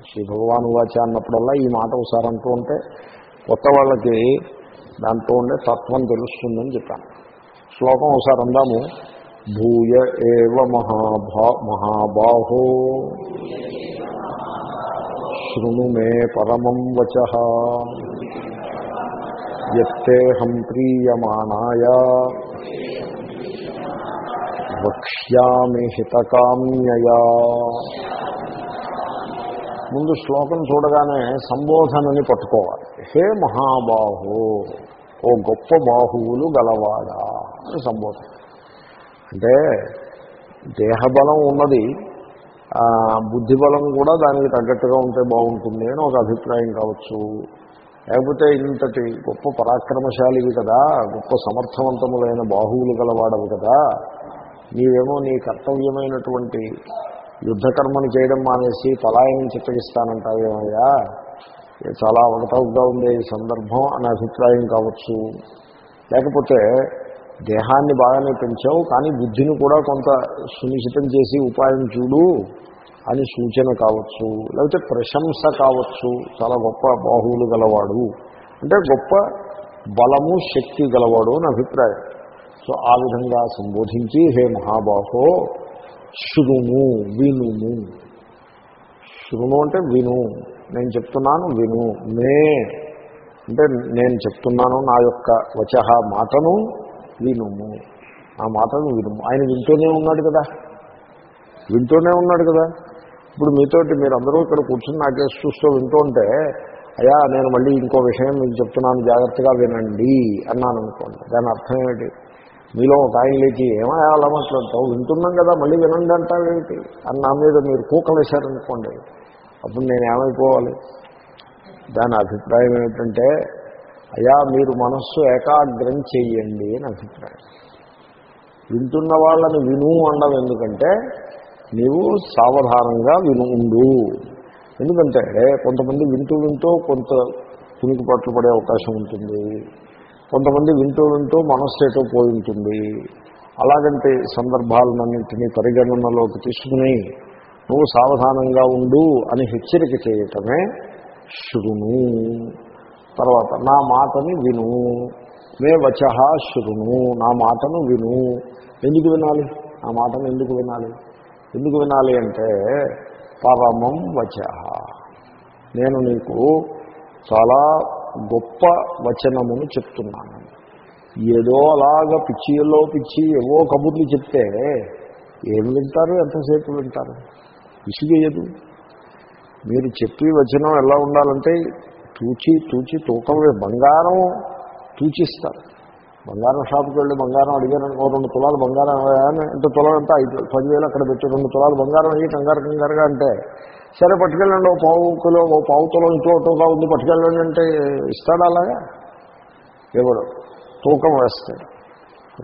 శ్రీ భగవాను వాచ అన్నప్పుడల్లా ఈ మాట ఒకసారి అంటూ ఉంటే కొత్త వాళ్ళకి దాంట్లో ఉండే తత్వం తెలుస్తుందని చెప్పాను. శ్లోకం ఒకసారి అందాము. భూయ ఏవ మహాభా మహాబాహో. శృణు మే పరమం వచ. ఎత్తేహం ప్రీయమాణాయ వక్ష్యామి హితకామ్యయా. ముందు శ్లోకం చూడగానే సంబోధనని పట్టుకోవాలి. హే మహాబాహు ఓ గొప్ప బాహువులు గలవాడా అని సంబోధన. అంటే దేహబలం ఉన్నది బుద్ధిబలం కూడా దానికి తగ్గట్టుగా ఉంటే బాగుంటుంది అని ఒక అభిప్రాయం కావచ్చు. లేకపోతే ఇంతటి గొప్ప పరాక్రమశాలివి కదా గొప్ప సమర్థవంతములైన బాహువులు గలవాడవు కదా నీవేమో నీ కర్తవ్యమైనటువంటి యుద్ధకర్మను చేయడం మానేసి పలాయనం చిత్తగిస్తానంటావేమయ్యా చాలా అవకతవకగా ఉండే సందర్భం అనే అభిప్రాయం కావచ్చు. లేకపోతే దేహాన్ని బాగానే పెంచావు కానీ బుద్ధిని కూడా కొంత సునిశ్చితం చేసి ఉపాయం చూడు అని సూచన కావచ్చు. లేకపోతే ప్రశంస కావచ్చు. చాలా గొప్ప బాహువులు గలవాడు. అంటే గొప్ప బలము శక్తి గలవాడు అని అభిప్రాయం. సో ఆ విధంగా సంబోధించి హే మహాబాహో శృణు వినుము. శృణు అంటే విను. నేను చెప్తున్నాను విను. మే అంటే నేను చెప్తున్నాను నా యొక్క వచహ మాటను వినుము. ఆ మాటను వినుము. ఆయన వింటూనే ఉన్నాడు కదా. వింటూనే ఉన్నాడు కదా. ఇప్పుడు మీతోటి మీరు అందరూ ఇక్కడ కూర్చుని నాకేసి చూస్తూ వింటూ ఉంటే అయ్యా నేను మళ్ళీ ఇంకో విషయం మీకు చెప్తున్నాను జాగ్రత్తగా వినండి అన్నాను అనుకోండి. దాని అర్థం ఏమిటి? మీలో ఒక ఆయన లేచి ఏమయ్యా అలా మాట్లాడతావు? వింటున్నాం కదా మళ్ళీ వినండి అంటావేమిటి అని నా మీద మీరు కూకలేశారనుకోండి. అప్పుడు నేను ఏమైపోవాలి? దాని అభిప్రాయం ఏమిటంటే అయ్యా మీరు మనస్సు ఏకాగ్రం చెయ్యండి అని అభిప్రాయం. వింటున్న వాళ్ళని విను అనడం ఎందుకంటే నీవు సావధానంగా విను ఉండు. ఎందుకంటే కొంతమంది వింటూ వింటూ కొంత కునికి పట్లు పడే అవకాశం ఉంటుంది. కొంతమంది వింటూ వింటూ మనస్సు ఎటో పోయి ఉంటుంది. సందర్భాలన్నింటినీ పరిగణనలోకి తీసుకుని నువ్వు సావధానంగా ఉండు అని హెచ్చరిక చేయటమే శృణు. తర్వాత నా మాటని విను. మే వచ శృణు. నా మాటను విను. ఎందుకు వినాలి? నా మాటను ఎందుకు వినాలి? ఎందుకు వినాలి అంటే పరమం వచ. నేను నీకు చాలా గొప్ప వచనమును చెప్తున్నాను. ఏదో అలాగా పిచ్చిలో పిచ్చి ఏవో కబుర్లు చెప్తే ఏం వింటారు? ఎంతసేపు వింటారు? విసిగేయదు మీరు చెప్పి వచనం ఎలా ఉండాలంటే తూచి తూచి తూకం బంగారం తూచిస్తారు. బంగారం షాప్కి వెళ్ళి బంగారం అడిగాను ఓ రెండు తులాలు బంగారం అని అంటే తులం అంతా ఐదు పదివేలు అక్కడ పెట్టి రెండు తులాలు బంగారం అయ్యి కంగారు కంగారుగా అంటే సరే పట్టుకెళ్ళండి ఓ పావు కిలో ఓ పావు తులం ఇంకో ఉంది పట్టుకెళ్ళండి అంటే ఇస్తాడు అలాగా? ఎవడు తూకం వేస్తాడు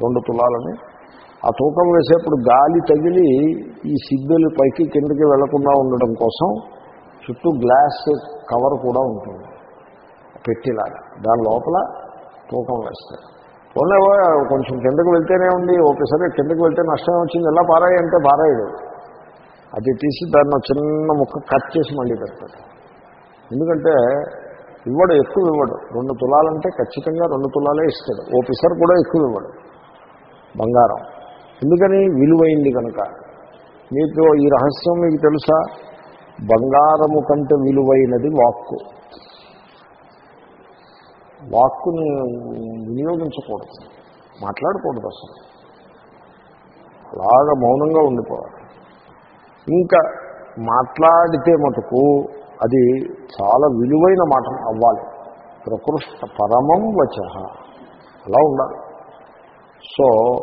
రెండు తులాలని. ఆ తూకం వేసేప్పుడు గాలి తగిలి ఈ సిగ్గులు పైకి కిందకి వెళ్ళకుండా ఉండడం కోసం చుట్టూ గ్లాస్ కవర్ కూడా ఉంటుంది. పెట్టిలాగా. దాని లోపల తూకం వేస్తాడు పోలేవో కొంచెం కిందకు వెళ్తేనే ఉంది ఒకసారి కిందకు వెళ్తే నష్టం వచ్చింది? ఎలా పారాయి అంటే పారాయడు అది తీసి దాన్ని చిన్న ముక్క కట్ చేసి మళ్ళీ పెడతాడు. ఎందుకంటే ఇవ్వడు ఎక్కువ ఇవ్వడు. రెండు తులాలంటే ఖచ్చితంగా రెండు తులాలే ఇస్తాడు. ఓ పిసర్ కూడా ఎక్కువ ఇవ్వడు. బంగారం. ఎందుకని? విలువైంది కనుక. మీకు ఈ రహస్యం మీకు తెలుసా? బంగారము కంటే విలువైనది వాక్కు. వాక్కుని వినియోగించకూడదు. మాట్లాడకూడదు అసలు. అలాగా మౌనంగా ఉండిపోవాలి. ఇంకా మాట్లాడితే మటుకు అది చాలా విలువైన మాట అవ్వాలి. ప్రకృష్ట పరమం వచ. అలా ఉండాలి. సో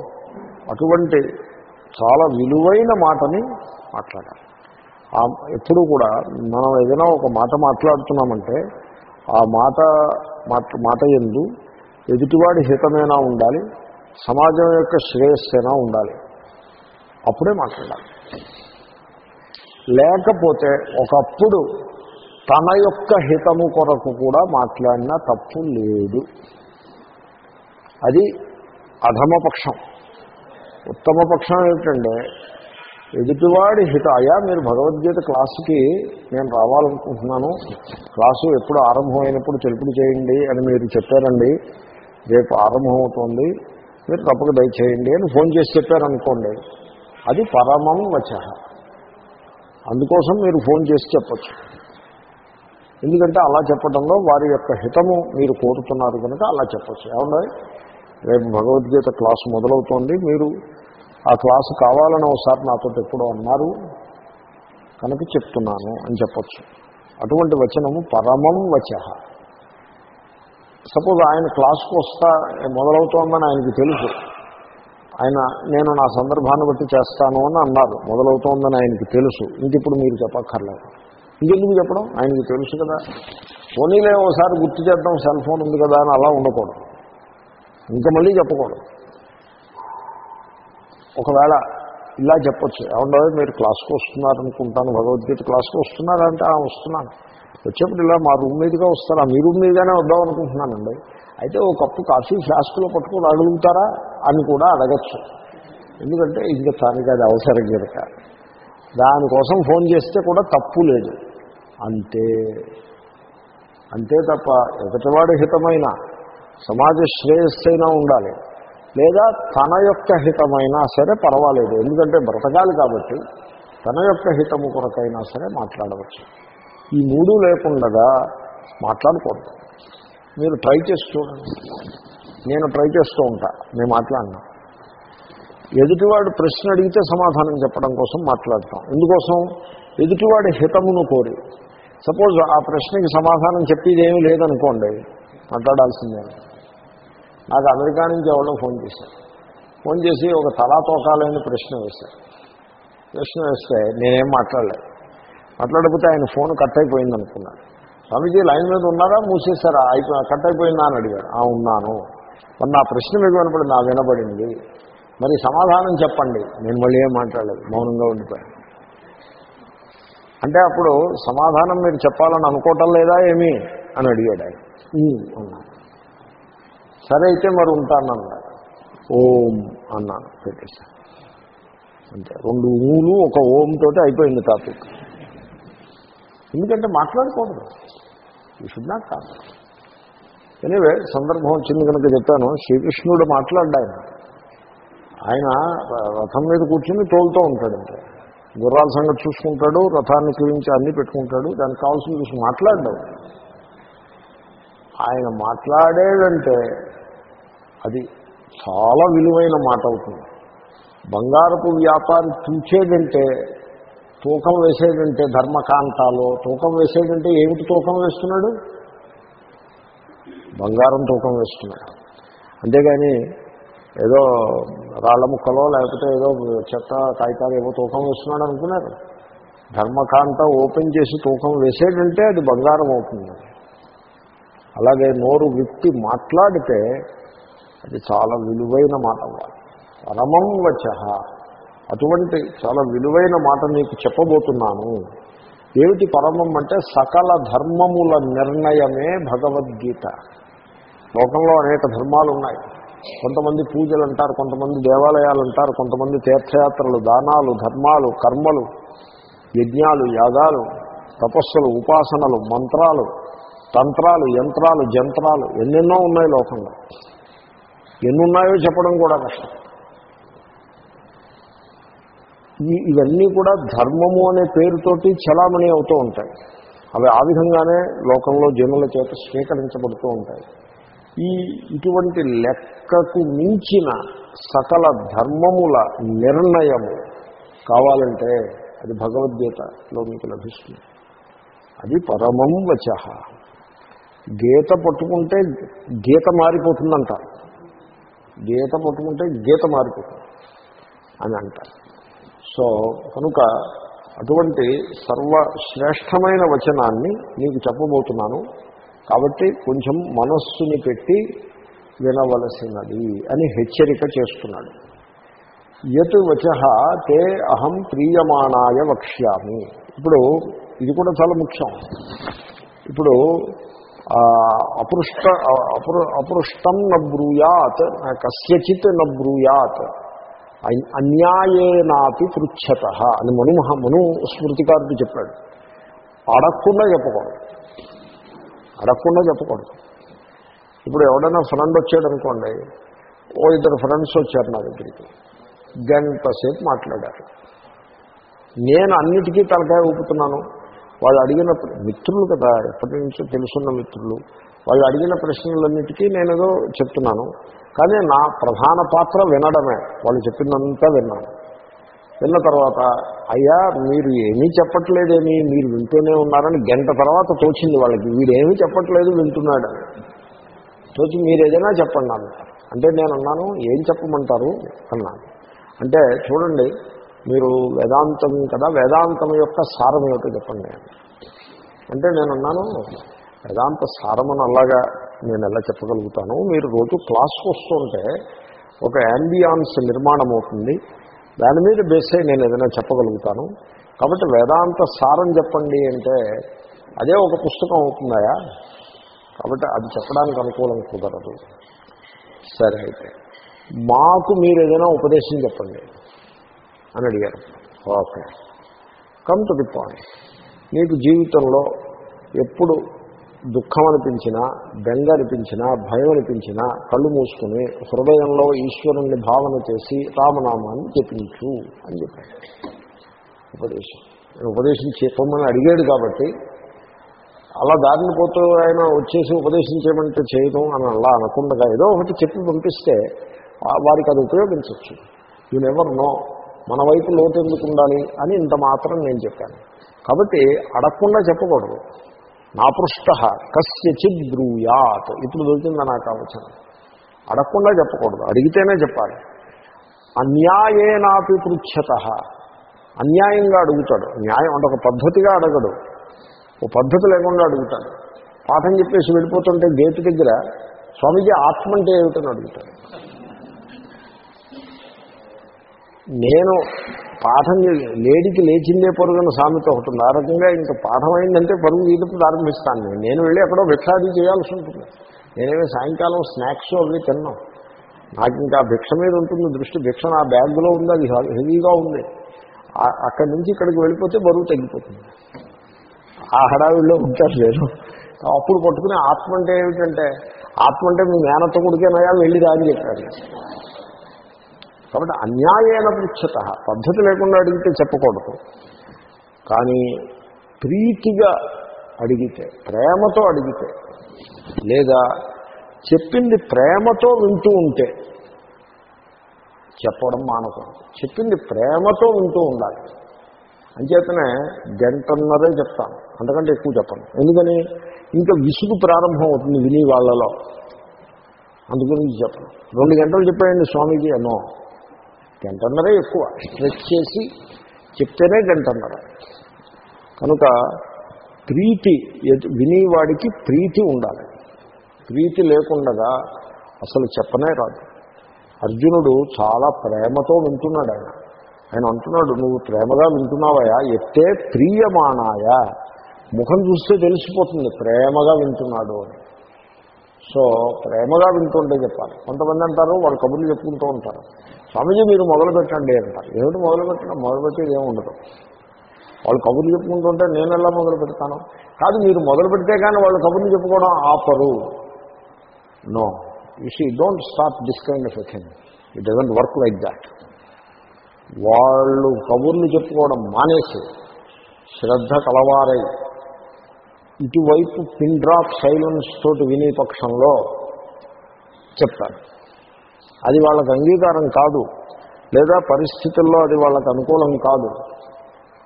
అటువంటి చాలా విలువైన మాటని మాట్లాడాలి. ఆ ఎప్పుడు కూడా మనం ఏదైనా ఒక మాట మాట్లాడుతున్నామంటే ఆ మాట మాట మాట ఎందు ఎదుటివాడి హితమైనా ఉండాలి? సమాజం యొక్క శ్రేయస్సైనా ఉండాలి? అప్పుడే మాట్లాడాలి. లేకపోతే ఒకప్పుడు తన యొక్క హితము కొరకు కూడా మాట్లాడినా తప్పు లేదు. అది అధమపక్షం. ఉత్తమ పక్షం ఏమిటంటే ఎదుటివాడి హిత అయ్యా మీరు భగవద్గీత క్లాసుకి నేను రావాలనుకుంటున్నాను. క్లాసు ఎప్పుడు ఆరంభమైనప్పుడు తెలుపుడు చేయండి అని మీరు చెప్పారండి. రేపు ఆరంభమవుతోంది. మీరు తప్పక దయచేయండి అని ఫోన్ చేసి చెప్పారనుకోండి. అది పరమం వచ అందుకోసం మీరు ఫోన్ చేసి చెప్పచ్చు. ఎందుకంటే అలా చెప్పడంలో వారి యొక్క హితము మీరు కోరుతున్నారు కనుక అలా చెప్పచ్చు. ఏమన్నా రేపు భగవద్గీత క్లాసు మొదలవుతోంది. మీరు ఆ క్లాసు కావాలని ఒకసారి నాతో ఎప్పుడో అన్నారు. కనుక చెప్తున్నాను అని చెప్పచ్చు. అటువంటి వచనము పరమం వచ. సపోజ్ ఆయన క్లాసుకు వస్తా మొదలవుతోందని ఆయనకి తెలుసు. ఆయన నేను నా సందర్భాన్ని బట్టి చేస్తాను అని అన్నారు. మొదలవుతోందని ఆయనకి తెలుసు. ఇంక ఇప్పుడు మీరు చెప్పక్కర్లేదు. ఇంకెందుకు చెప్పడం? ఆయనకి తెలుసు కదా. పోనీలే ఓసారి గుర్తు చేద్దాం సెల్ ఫోన్ ఉంది కదా అని అలా ఉండకూడదు. ఇంకా మళ్ళీ చెప్పకూడదు. ఒకవేళ ఇలా చెప్పచ్చు. ఏమన్నా మీరు క్లాస్కి వస్తున్నారనుకుంటాను భగవద్గీత క్లాస్కి వస్తున్నారంటే ఆ వస్తున్నాను. వచ్చేప్పుడు ఇలా మా రూమ్ మీదుగా వస్తారా? మీ రూమ్ మీదుగానే వద్దాం అనుకుంటున్నానండి. అయితే ఒక కప్పు కాఫీ ఫ్లాస్క్లో పట్టుకుని అడుగుతారా? అని కూడా అడగచ్చు. ఎందుకంటే ఇంకా తనకి అది అవసరం కనుక. దానికోసం ఫోన్ చేస్తే కూడా తప్పు లేదు. అంతే. అంతే తప్ప ఎదుటివాడి హితమైన సమాజ శ్రేయస్సైనా ఉండాలి. లేదా తన యొక్క హితమైనా సరే పర్వాలేదు. ఎందుకంటే బ్రతకాలి కాబట్టి తన యొక్క హితము కొరకైనా సరే మాట్లాడవచ్చు. ఈ మూడు లేకుండా మాట్లాడకూడదు. మీరు ట్రై చేసి చూడండి. నేను ట్రై చేస్తూ ఉంటా నేను మాట్లాడినా. ఎదుటివాడు ప్రశ్న అడిగితే సమాధానం చెప్పడం కోసం మాట్లాడతాం. ఎందుకోసం? ఎదుటివాడి హితమును కోరి. సపోజ్ ఆ ప్రశ్నకి సమాధానం చెప్పేది ఏమీ లేదనుకోండి మాట్లాడాల్సిందే. నాకు అమెరికా నుంచి ఎవరో ఫోన్ చేశారు. ఫోన్ చేసి ఒక తలా తోకాలని ప్రశ్న వేశారు. ప్రశ్న వేస్తే నేనేం మాట్లాడలేదు. మాట్లాడకపోతే ఆయన ఫోన్ కట్ అయిపోయింది అనుకున్నాను స్వామీజీ లైన్ మీద ఉన్నారా? మూసేశారా? అయిపో కట్ అయిపోయిందా అని అడిగాడు. ఆ ఉన్నాను. మరి నా ప్రశ్న మీకు వినపడింది నా వినపడింది. మరి సమాధానం చెప్పండి. నేను మళ్ళీ ఏం మాట్లాడలేదు మౌనంగా ఉండిపోయాను. అంటే అప్పుడు సమాధానం మీరు చెప్పాలని అనుకోవటం లేదా ఏమి అని అడిగాడు ఆయన. సరే అయితే మరి ఉంటానన్నాడు ఓం అన్నాను పెట్టేశాను అంతే రెండు ఊలు ఒక ఓం తోటి అయిపోయింది టాపిక్. ఎందుకంటే మాట్లాడకూడదు. ఈ షుడ్ నాట్ కాదు ఎనివే సందర్భం వచ్చింది కనుక చెప్పాను. శ్రీకృష్ణుడు మాట్లాడ్డా ఆయన. ఆయన రథం మీద కూర్చుని తోలుతూ ఉంటాడంటే. గుర్రాల సంగతి చూసుకుంటాడు రథాన్ని గురించి అన్ని పెట్టుకుంటాడు దానికి కావాల్సిన చూసి మాట్లాడ్డాడు. ఆయన మాట్లాడేదంటే అది చాలా విలువైన మాట అవుతుంది. బంగారపు వ్యాపారి చూచేదంటే తూకం వేసేదంటే ధర్మకాంతాలు తూకం వేసేదంటే ఏమిటి తూకం వేస్తున్నాడు? బంగారం తూకం వేస్తున్నాడు అంతేగాని ఏదో రాళ్ళ ముక్కలో లేకపోతే ఏదో చెత్త కాగితాలు ఏవో తూకం వేస్తున్నాడు అనుకున్నారు. ధర్మకాంత ఓపెన్ చేసి తూకం వేసేటంటే అది బంగారం అవుతుంది. అలాగే నోరు విప్పి మాట్లాడితే అది చాలా విలువైన మాట పరమం వచ. అటువంటి చాలా విలువైన మాట నీకు చెప్పబోతున్నాను. ఏమిటి పరమం అంటే సకల ధర్మముల నిర్ణయమే భగవద్గీత. లోకంలో అనేక ధర్మాలు ఉన్నాయి. కొంతమంది పూజలు అంటారు కొంతమంది దేవాలయాలు అంటారు కొంతమంది తీర్థయాత్రలు దానాలు ధర్మాలు కర్మలు యజ్ఞాలు యాగాలు తపస్సులు ఉపాసనలు మంత్రాలు తంత్రాలు యంత్రాలు జంత్రాలు ఎన్నెన్నో ఉన్నాయి లోకంలో. ఎన్నున్నాయో చెప్పడం కూడా కష్టం. ఈ ఇవన్నీ కూడా ధర్మము అనే పేరుతోటి చలామణి అవుతూ ఉంటాయి. అవి ఆ విధంగానే లోకంలో జనుల చేత స్వీకరించబడుతూ ఉంటాయి. ఈ ఇటువంటి లెక్కకు మించిన సకల ధర్మముల నిర్ణయము కావాలంటే అది భగవద్గీతలో మీకు లభిస్తుంది. అది పరమం వచ. గీత పట్టుకుంటే గీత మారిపోతుందంట. గీత పట్టుకుంటే గీత మారిపోతుంది అని అంటారు. సో కనుక అటువంటి సర్వశ్రేష్టమైన వచనాన్ని నీకు చెప్పబోతున్నాను. కాబట్టి కొంచెం మనస్సుని పెట్టి వినవలసినది అని హెచ్చరిక చేస్తున్నాడు. యత్ వచ తే అహం ప్రీయమాణాయ వక్ష్యామి. ఇప్పుడు ఇది కూడా చాలా ముఖ్యం. ఇప్పుడు అపృష్ట అపృ అపృష్టం నబ్రూయాత్ కస్యచిత్ నబ్రూయాత్ అన్యాయేనాపి పృచ్ఛత అని మను మను స్మృతికారుడు చెప్పాడు. అడగకుండా చెప్పకూడదు. అడగకుండా చెప్పకూడదు. ఇప్పుడు ఎవడైనా ఫ్రెండ్ వచ్చాడు అనుకోండి ఓ ఇద్దరు ఫ్రెండ్స్ వచ్చారు నా దగ్గరికి. గంట సేపు మాట్లాడారు. నేను అన్నిటికీ తలకాయ ఊపుతున్నాను. వాళ్ళు అడిగిన మిత్రులు కదా ఎప్పటి నుంచో తెలుసున్న మిత్రులు. వాళ్ళు అడిగిన ప్రశ్నలన్నిటికీ నేను ఏదో చెప్తున్నాను. కానీ నా ప్రధాన పాత్ర వినడమే. వాళ్ళు చెప్పిందంతా విన్నాను. విన్న తర్వాత అయ్యా మీరు ఏమీ చెప్పట్లేదేమి మీరు వింటూనే ఉన్నారని గంట తర్వాత తోచింది వాళ్ళకి. వీడేమీ చెప్పట్లేదు వింటున్నాడని తోచి మీరు ఏదైనా చెప్పండి అన్నారు. అంటే నేను అన్నాను ఏం చెప్పమంటారు? అన్నాను. అంటే చూడండి మీరు వేదాంతం కదా వేదాంతం యొక్క సారం ఏమిటో చెప్పండి. అంటే నేను అన్నాను వేదాంత సారమని అలాగా నేను ఎలా చెప్పగలుగుతాను? మీరు రోజు క్లాస్కి వస్తుంటే ఒక యాంబియాన్స్ నిర్మాణం అవుతుంది. దాని మీద బేస్ అయి నేను ఏదైనా చెప్పగలుగుతాను. కాబట్టి వేదాంత సారం చెప్పండి అంటే అదే ఒక పుస్తకం అవుతుందాయా? కాబట్టి అది చెప్పడానికి అనుకూలం కుదరదు. సరే అయితే మాకు మీరు ఏదైనా ఉపదేశం చెప్పండి అని అడిగారు. Okay. Come to the point మీకు జీవితంలో ఎప్పుడు దుఃఖం అనిపించినా బెంగ అనిపించినా భయం అనిపించినా కళ్ళు మూసుకుని హృదయంలో ఈశ్వరుణ్ణి భావన చేసి రామనామాన్ని జపించు అని చెప్పాడు. ఉపదేశం. ఉపదేశం చెప్పమని అడిగాడు కాబట్టి అలా దారిని పోతూ ఆయన వచ్చేసి ఉపదేశం చేయమంటే చేయడం అని అలా అనకుండా ఏదో ఒకటి చెప్పి పంపిస్తే వారికి అది ఉపయోగించవచ్చు. యూ నెవర్ నో మన వైపు లోటు ఎందుకు ఉండాలి అని ఇంత మాత్రం నేను చెప్పాను. కాబట్టి అడగకుండా చెప్పకూడదు. నా పృష్ట కస్యచిద్ బ్రూయాత్. ఇప్పుడు దొరికింది నాకు ఆలోచన అడగకుండా చెప్పకూడదు అడిగితేనే చెప్పాలి. అన్యాయేనాపి పృచ్ఛత. అన్యాయంగా అడుగుతాడు. న్యాయం అంటే ఒక పద్ధతిగా అడగడు. ఓ పద్ధతి లేకుండా అడుగుతాడు. పాఠం చెప్పేసి వెళ్ళిపోతుంటే గేటు దగ్గర స్వామీజీ ఆత్మ అంటే ఏమిటని అడుగుతాడు. నేను పాఠం లేడికి లేచిందే పొరుగున సామెత ఒకటి ఉంది ఆ రకంగా ఇంకా పాఠం అయిందంటే పరుగు తీయడం ప్రారంభిస్తాను నేను. నేను వెళ్ళి ఎక్కడో భిక్షాది చేయాల్సి ఉంటుంది. నేనేమి సాయంకాలం స్నాక్స్ అవి తిన్నాం నాకు ఇంకా భిక్ష మీద ఉంటుంది దృష్టి. భిక్ష నా బ్యాగ్లో ఉంది అది హెవీగా ఉంది. అక్కడి నుంచి ఇక్కడికి వెళ్ళిపోతే బరువు తగ్గిపోతుంది. ఆ హడావిడిలో ఉంటారు లేదు అప్పుడు పట్టుకుని ఆత్మ అంటే ఏమిటంటే ఆత్మ అంటే మీ మేనత్త కొడుకేనయా వెళ్ళి రాని చెప్పారు. కాబట్టి అన్యాయైన పృచ్ఛత. పద్ధతి లేకుండా అడిగితే చెప్పకూడదు. కానీ ప్రీతిగా అడిగితే ప్రేమతో అడిగితే లేదా చెప్పింది ప్రేమతో వింటూ ఉంటే చెప్పడం మానకూడదు. చెప్పింది ప్రేమతో వింటూ ఉండాలి. అంచేతనే గంటన్నరే చెప్తాను. అంతకంటే ఎక్కువ చెప్పను. ఎందుకని? ఇంకా విసుగు ప్రారంభం అవుతుంది విని వాళ్ళలో. అందుగురించి చెప్పను. రెండు గంటలు చెప్పాయండి స్వామీజీ అనో గంటన్నరే ఎక్కువ. స్ట్రెచ్ చేసి చెప్తేనే గంటన్నర. కనుక ప్రీతి వినేవాడికి ప్రీతి ఉండాలి. ప్రీతి లేకుండా అసలు చెప్పనే రాదు. అర్జునుడు చాలా ప్రేమతో వింటున్నాడు ఆయన. ఆయన అంటున్నాడు నువ్వు ప్రేమగా వింటున్నావయా ఎత్తే ప్రియమానాయ. ముఖం చూస్తే తెలిసిపోతుంది ప్రేమగా వింటున్నాడు అని. సో ప్రేమగా వింటుంటే చెప్పాలి. కొంతమంది అంటారు వాళ్ళు కబుర్లు చెప్పుకుంటూ ఉంటారు. స్వామీజీ మీరు మొదలు పెట్టండి అంటారు. ఏమిటి మొదలు పెట్టడం మొదలు పెట్టేది ఏమి ఉండదు. వాళ్ళు కబుర్లు చెప్పుకుంటుంటే నేను ఎలా మొదలు పెడతాను? కాదు మీరు మొదలు పెడితే కానీ వాళ్ళు కబుర్లు చెప్పుకోవడం ఆపరు. No. You see don't stop this kind of a thing it doesn't work like that వాళ్ళు కబుర్లు చెప్పుకోవడం మానేసి శ్రద్ధ కలవారై ఇటువైపు పిన్ డ్రాప్ సైలెన్స్ తోటి వినే పక్షంలో చెప్తారు. అది వాళ్ళకి అంగీకారం కాదు. లేదా పరిస్థితుల్లో అది వాళ్ళకి అనుకూలం కాదు.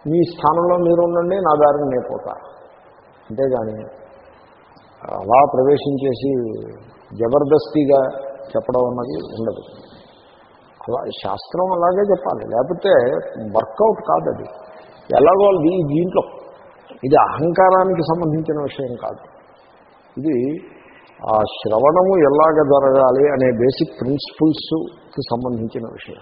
మీ స్థానంలో మీరు ఉండండి నా దారిని నేను పోతా. అంతేగాని అలా ప్రవేశించేసి జబర్దస్తిగా చెప్పడం అన్నది ఉండదు. అలా శాస్త్రం అలాగే చెప్పాలి. లేకపోతే వర్కౌట్ కాదు అది ఎలాగో అది దీంట్లో. ఇది అహంకారానికి సంబంధించిన విషయం కాదు. ఇది ఆ శ్రవణము ఎలాగ జరగాలి అనే బేసిక్ ప్రిన్సిపుల్స్కి సంబంధించిన విషయం.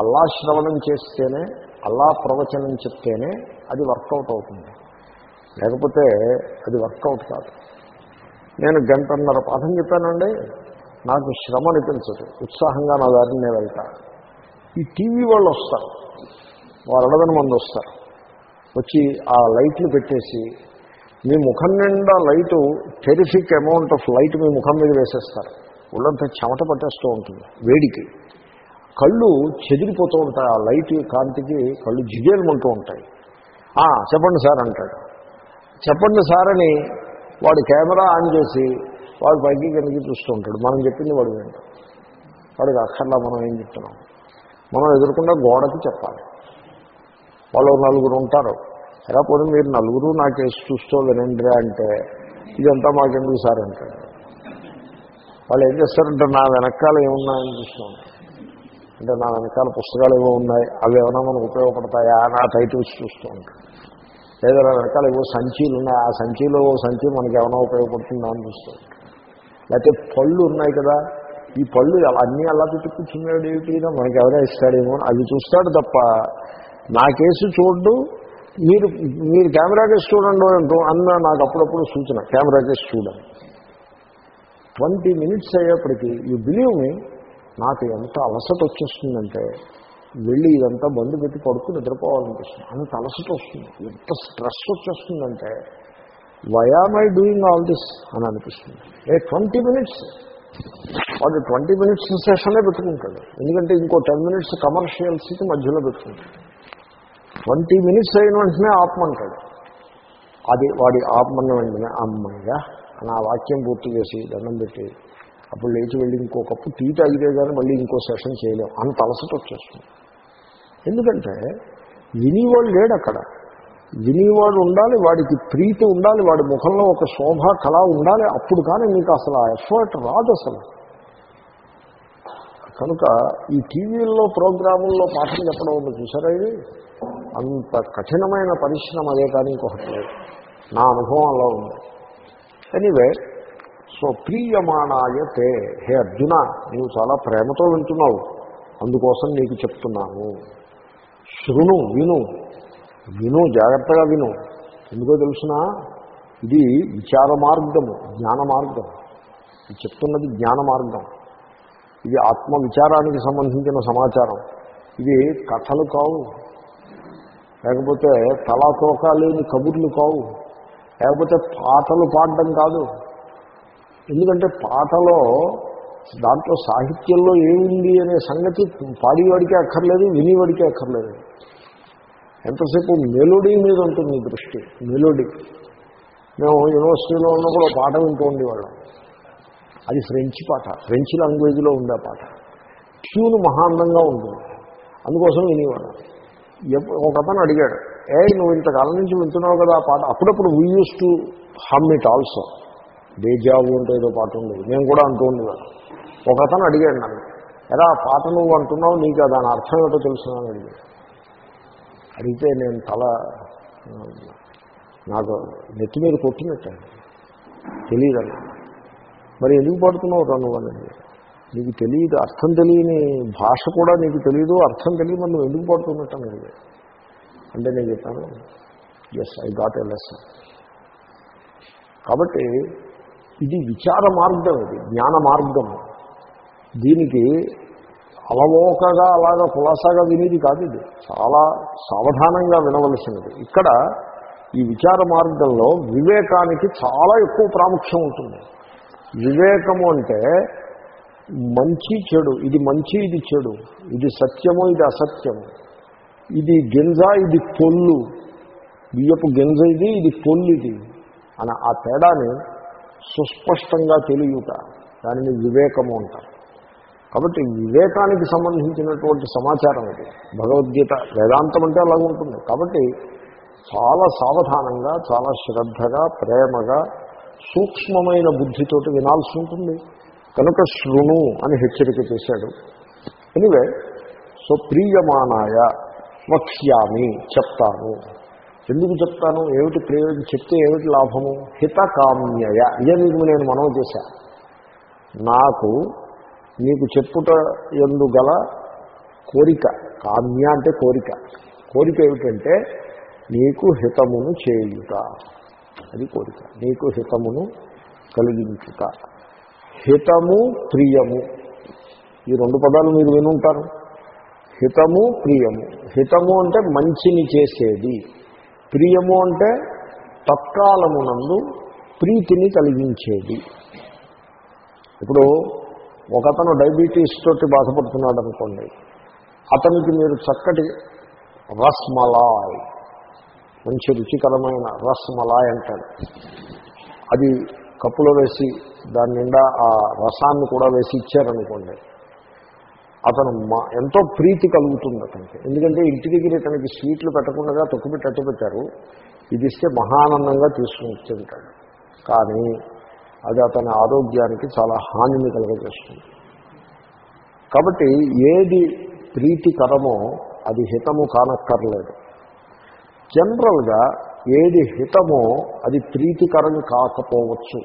అల్లా శ్రవణం చేస్తేనే అల్లా ప్రవచనం చెప్తేనే అది వర్కౌట్ అవుతుంది. లేకపోతే అది వర్కౌట్ కాదు. నేను గంటన్నర పాఠం చెప్పానండి నాకు శ్రమ అనిపించదు. ఉత్సాహంగా నా దారిని నేను వెళ్తా. ఈ టీవీ వాళ్ళు వస్తారు. వారు అడగని మంది వస్తారు. వచ్చి ఆ లైట్లు పెట్టేసి మీ ముఖం నిండా light terrific amount of light మీ ముఖం మీద వేసేస్తారు. ఒళ్ళంతా చెమట పట్టేస్తూ ఉంటుంది వేడికి. కళ్ళు చెదిరిపోతూ ఉంటాయి ఆ లైట్ కాంతికి కళ్ళు జిగేలుమంటూ ఉంటాయి. చెప్పండి సార్ అంటాడు. చెప్పండి సార్ అని వాడు కెమెరా ఆన్ చేసి వాడు పైకి కిందకి చూస్తూ ఉంటాడు. మనం చెప్పింది వాడు వింటాం వాడికి అక్కర్లా మనం ఏం చెప్తున్నాం? మనం ఎదుర్కొన్న గోడకి చెప్పాలి. వాళ్ళు నలుగురు ఉంటారు. ఎలా పోనీ మీరు నలుగురు నాకేసి చూస్తూ వినండిరా అంటే ఇదంతా మాకెందుకు సార్ అంటాడు. వాళ్ళు ఏం చేస్తారంటే నా వెనకాల ఏమున్నాయని చూస్తూ అంటే నా వెనకాల పుస్తకాలు ఏవో ఉన్నాయి అవి ఏమైనా మనకు ఉపయోగపడతాయా? నా టైటిల్స్ చూస్తూ ఉంటాడు. లేదా నా వెనకాల ఏవో సంచీలు ఉన్నాయి ఆ సంచిలో ఓ సంచి మనకి ఏమైనా ఉపయోగపడుతుందా అని చూస్తూ లేకపోతే పళ్ళు ఉన్నాయి కదా ఈ పళ్ళు అన్నీ అలా పెట్టి కూర్చున్నాడు ఏమిటిగా మనకి ఎవరైనా ఇస్తాడేమో అవి చూస్తాడు తప్ప నా కేసు చూడ్డు మీరు మీరు కెమెరా కేసు చూడండి అంటూ అన్న నాకు అప్పుడప్పుడు సూచన కెమెరా కేసు చూడండి. ట్వంటీ మినిట్స్ అయ్యేప్పటికీ యూ బిలీవ్ మీ నాకు ఎంత అలసట వచ్చేస్తుందంటే వెళ్ళి ఇదంతా బంధు పెట్టి పడుకుని నిద్రపోవాలనిపిస్తుంది. అంత అలసట వస్తుంది. ఎంత stress వచ్చేస్తుందంటే why am I doing all this అని అనిపిస్తుంది. ఏ ట్వంటీ మినిట్స్. వాడు ట్వంటీ మినిట్స్ సెషనే పెట్టుకుంటాడు. ఎందుకంటే ఇంకో టెన్ మినిట్స్ కమర్షియల్స్కి మధ్యలో పెట్టుకుంటాడు. ట్వంటీ మినిట్స్ అయిన వెంటనే ఆపమంటాడు అది వాడి ఆపమన్న వెంటనే అమ్మయ్యా అని ఆ వాక్యం పూర్తి చేసి దండం పెట్టి అప్పుడు లేచి వెళ్ళి ఇంకో కప్పు టీ తాగితే కానీ మళ్ళీ ఇంకో సెషన్ చేయలేం. అంత అలసట వచ్చేస్తుంది. ఎందుకంటే వినివాడు లేడు అక్కడ. వినివాడు ఉండాలి వాడికి ప్రీతి ఉండాలి వాడి ముఖంలో ఒక శోభ కళ ఉండాలి. అప్పుడు కానీ మీకు అసలు ఆ ఎఫర్ట్ రాదు అసలు. కనుక ఈ టీవీల్లో ప్రోగ్రాముల్లో పాఠం చెప్పడం ఉంది. చూసారా ఇది? అంత కఠినమైన పరిశ్రమ అదే కానీ ఇంకొకటి లేదు. నా అనుభవం అలా ఉంది. ఎనీవే సో ప్రియమాణాయ తే. హే అర్జున నీవు చాలా ప్రేమతో వింటున్నావు. అందుకోసం నీకు చెప్తున్నాను. శృణు విను. విను జాగ్రత్తగా విను. ఎందుకో తెలుసిన? ఇది విచార మార్గము జ్ఞాన మార్గం. ఇది చెప్తున్నది జ్ఞాన మార్గం. ఇది ఆత్మ విచారానికి సంబంధించిన సమాచారం. ఇది కథలు కావు. లేకపోతే తలాతోక లేని కబుర్లు కావు. లేకపోతే పాటలు పాడడం కాదు. ఎందుకంటే పాటలో దాంట్లో సాహిత్యంలో ఏముంది అనే సంగతి పాడేవాడికి అక్కర్లేదు వినేవాడికి అక్కర్లేదు. ఎంతసేపు మెలోడీ మీద ఉంటుంది దృష్టి మెలోడీ. మేము యూనివర్సిటీలో ఉన్నప్పుడు పాట వింటూ ఉండేవాళ్ళం. అది ఫ్రెంచ్ పాట ఫ్రెంచ్ లాంగ్వేజ్లో ఉండే పాట. ట్యూన్ మహాందంగా ఉంటుంది. అందుకోసం వినేవాళ్ళం. ఒక అతను అడిగాడు ఏ నువ్వు ఇంతకాలం నుంచి వింటున్నావు కదా ఆ పాట. అప్పుడప్పుడు we use to hum it also బేజావు అంటే ఏదో పాట ఉండేది. నేను కూడా అంటూ ఉండేవాడు ఒక అతను అడిగాడు నన్ను ఎలా ఆ పాట నువ్వు అంటున్నావు నీకు దాని అర్థం ఏమిటో తెలుసున్నాను అడిగాడు. అడిగితే నేను తల నాకు నెత్తి మీద కొట్టినట్టండి తెలియదండి మరి ఎందుకు పడుతున్నావు రా నువ్వు? అని నీకు తెలియదు అర్థం తెలియని భాష కూడా నీకు తెలియదు అర్థం తెలియదు మనం ఎందుకు పడుతున్నట్టు అని అంటే నేను చెప్పాను yes I got a lesson కాబట్టి ఇది విచార మార్గం ఇది జ్ఞాన మార్గం. దీనికి అలవోకగా అలాగా కులాసాగా వినేది కాదు ఇది. చాలా సావధానంగా వినవలసినది. ఇక్కడ ఈ విచార మార్గంలో వివేకానికి చాలా ఎక్కువ ప్రాముఖ్యం ఉంటుంది. వివేకము అంటే మంచి చెడు ఇది మంచి ఇది చెడు. ఇది సత్యము ఇది అసత్యము. ఇది గింజ ఇది పొల్లు. బియ్యపు గింజ ఇది ఇది పొల్లు ఇది. అని ఆ తేడాని సుస్పష్టంగా తెలియట. దానిని వివేకము అంటారు. కాబట్టి వివేకానికి సంబంధించినటువంటి సమాచారం ఇది. భగవద్గీత వేదాంతం అంటే అలాగ ఉంటుంది. కాబట్టి చాలా సావధానంగా చాలా శ్రద్ధగా ప్రేమగా సూక్ష్మమైన బుద్ధితోటి వినాల్సి ఉంటుంది. కనుక శృణు అని హెచ్చరిక చేశాడు. ఎనివే సో ప్రియమానాయ వక్ష్యామి చెప్తాను. ఎందుకు చెప్తాను? ఏమిటి ప్రయోజనం చెప్తే ఏమిటి లాభము? హితకామ్యయ. ఇదే మీకు నేను మనవి చేశా. నాకు నీకు చెప్పుట ఎందు గల కోరిక కామ్య అంటే కోరిక. కోరిక ఏమిటంటే నీకు హితమును చేయుట. అది కోరిక. నీకు హితమును కలిగించుట. హితము ప్రియము. ఈ రెండు పదాలు మీరు వినుంటారు. హితము ప్రియము. హితము అంటే మంచిని చేసేది. ప్రియము అంటే తత్కాలమునందు ప్రీతిని కలిగించేది. ఇప్పుడు ఒకతను డయాబెటీస్ తోటి బాధపడుతున్నాడు అనుకోండి అతనికి మీరు చక్కటి రస్మలాయ్ మంచి రుచికరమైన రస్మలాయ్ అంటాడు అది కప్పులో వేసి దాని నిండా ఆ రసాన్ని కూడా వేసి ఇచ్చారనుకోండి అతను మా ఎంతో ప్రీతి కలుగుతుంది అతనికి. ఎందుకంటే ఇంటి దగ్గర ఇతనికి స్వీట్లు పెట్టకుండా తొక్కుపెట్టి అట్టు పెట్టారు ఇది ఇస్తే మహానందంగా తీసుకుని తింటాడు కానీ అది అతని ఆరోగ్యానికి చాలా హానిని కలగజేస్తుంది. కాబట్టి ఏది ప్రీతికరమో అది హితము కానక్కర్లేదు. జనరల్గా ఏది హితమో అది ప్రీతికరం కాకపోవచ్చు.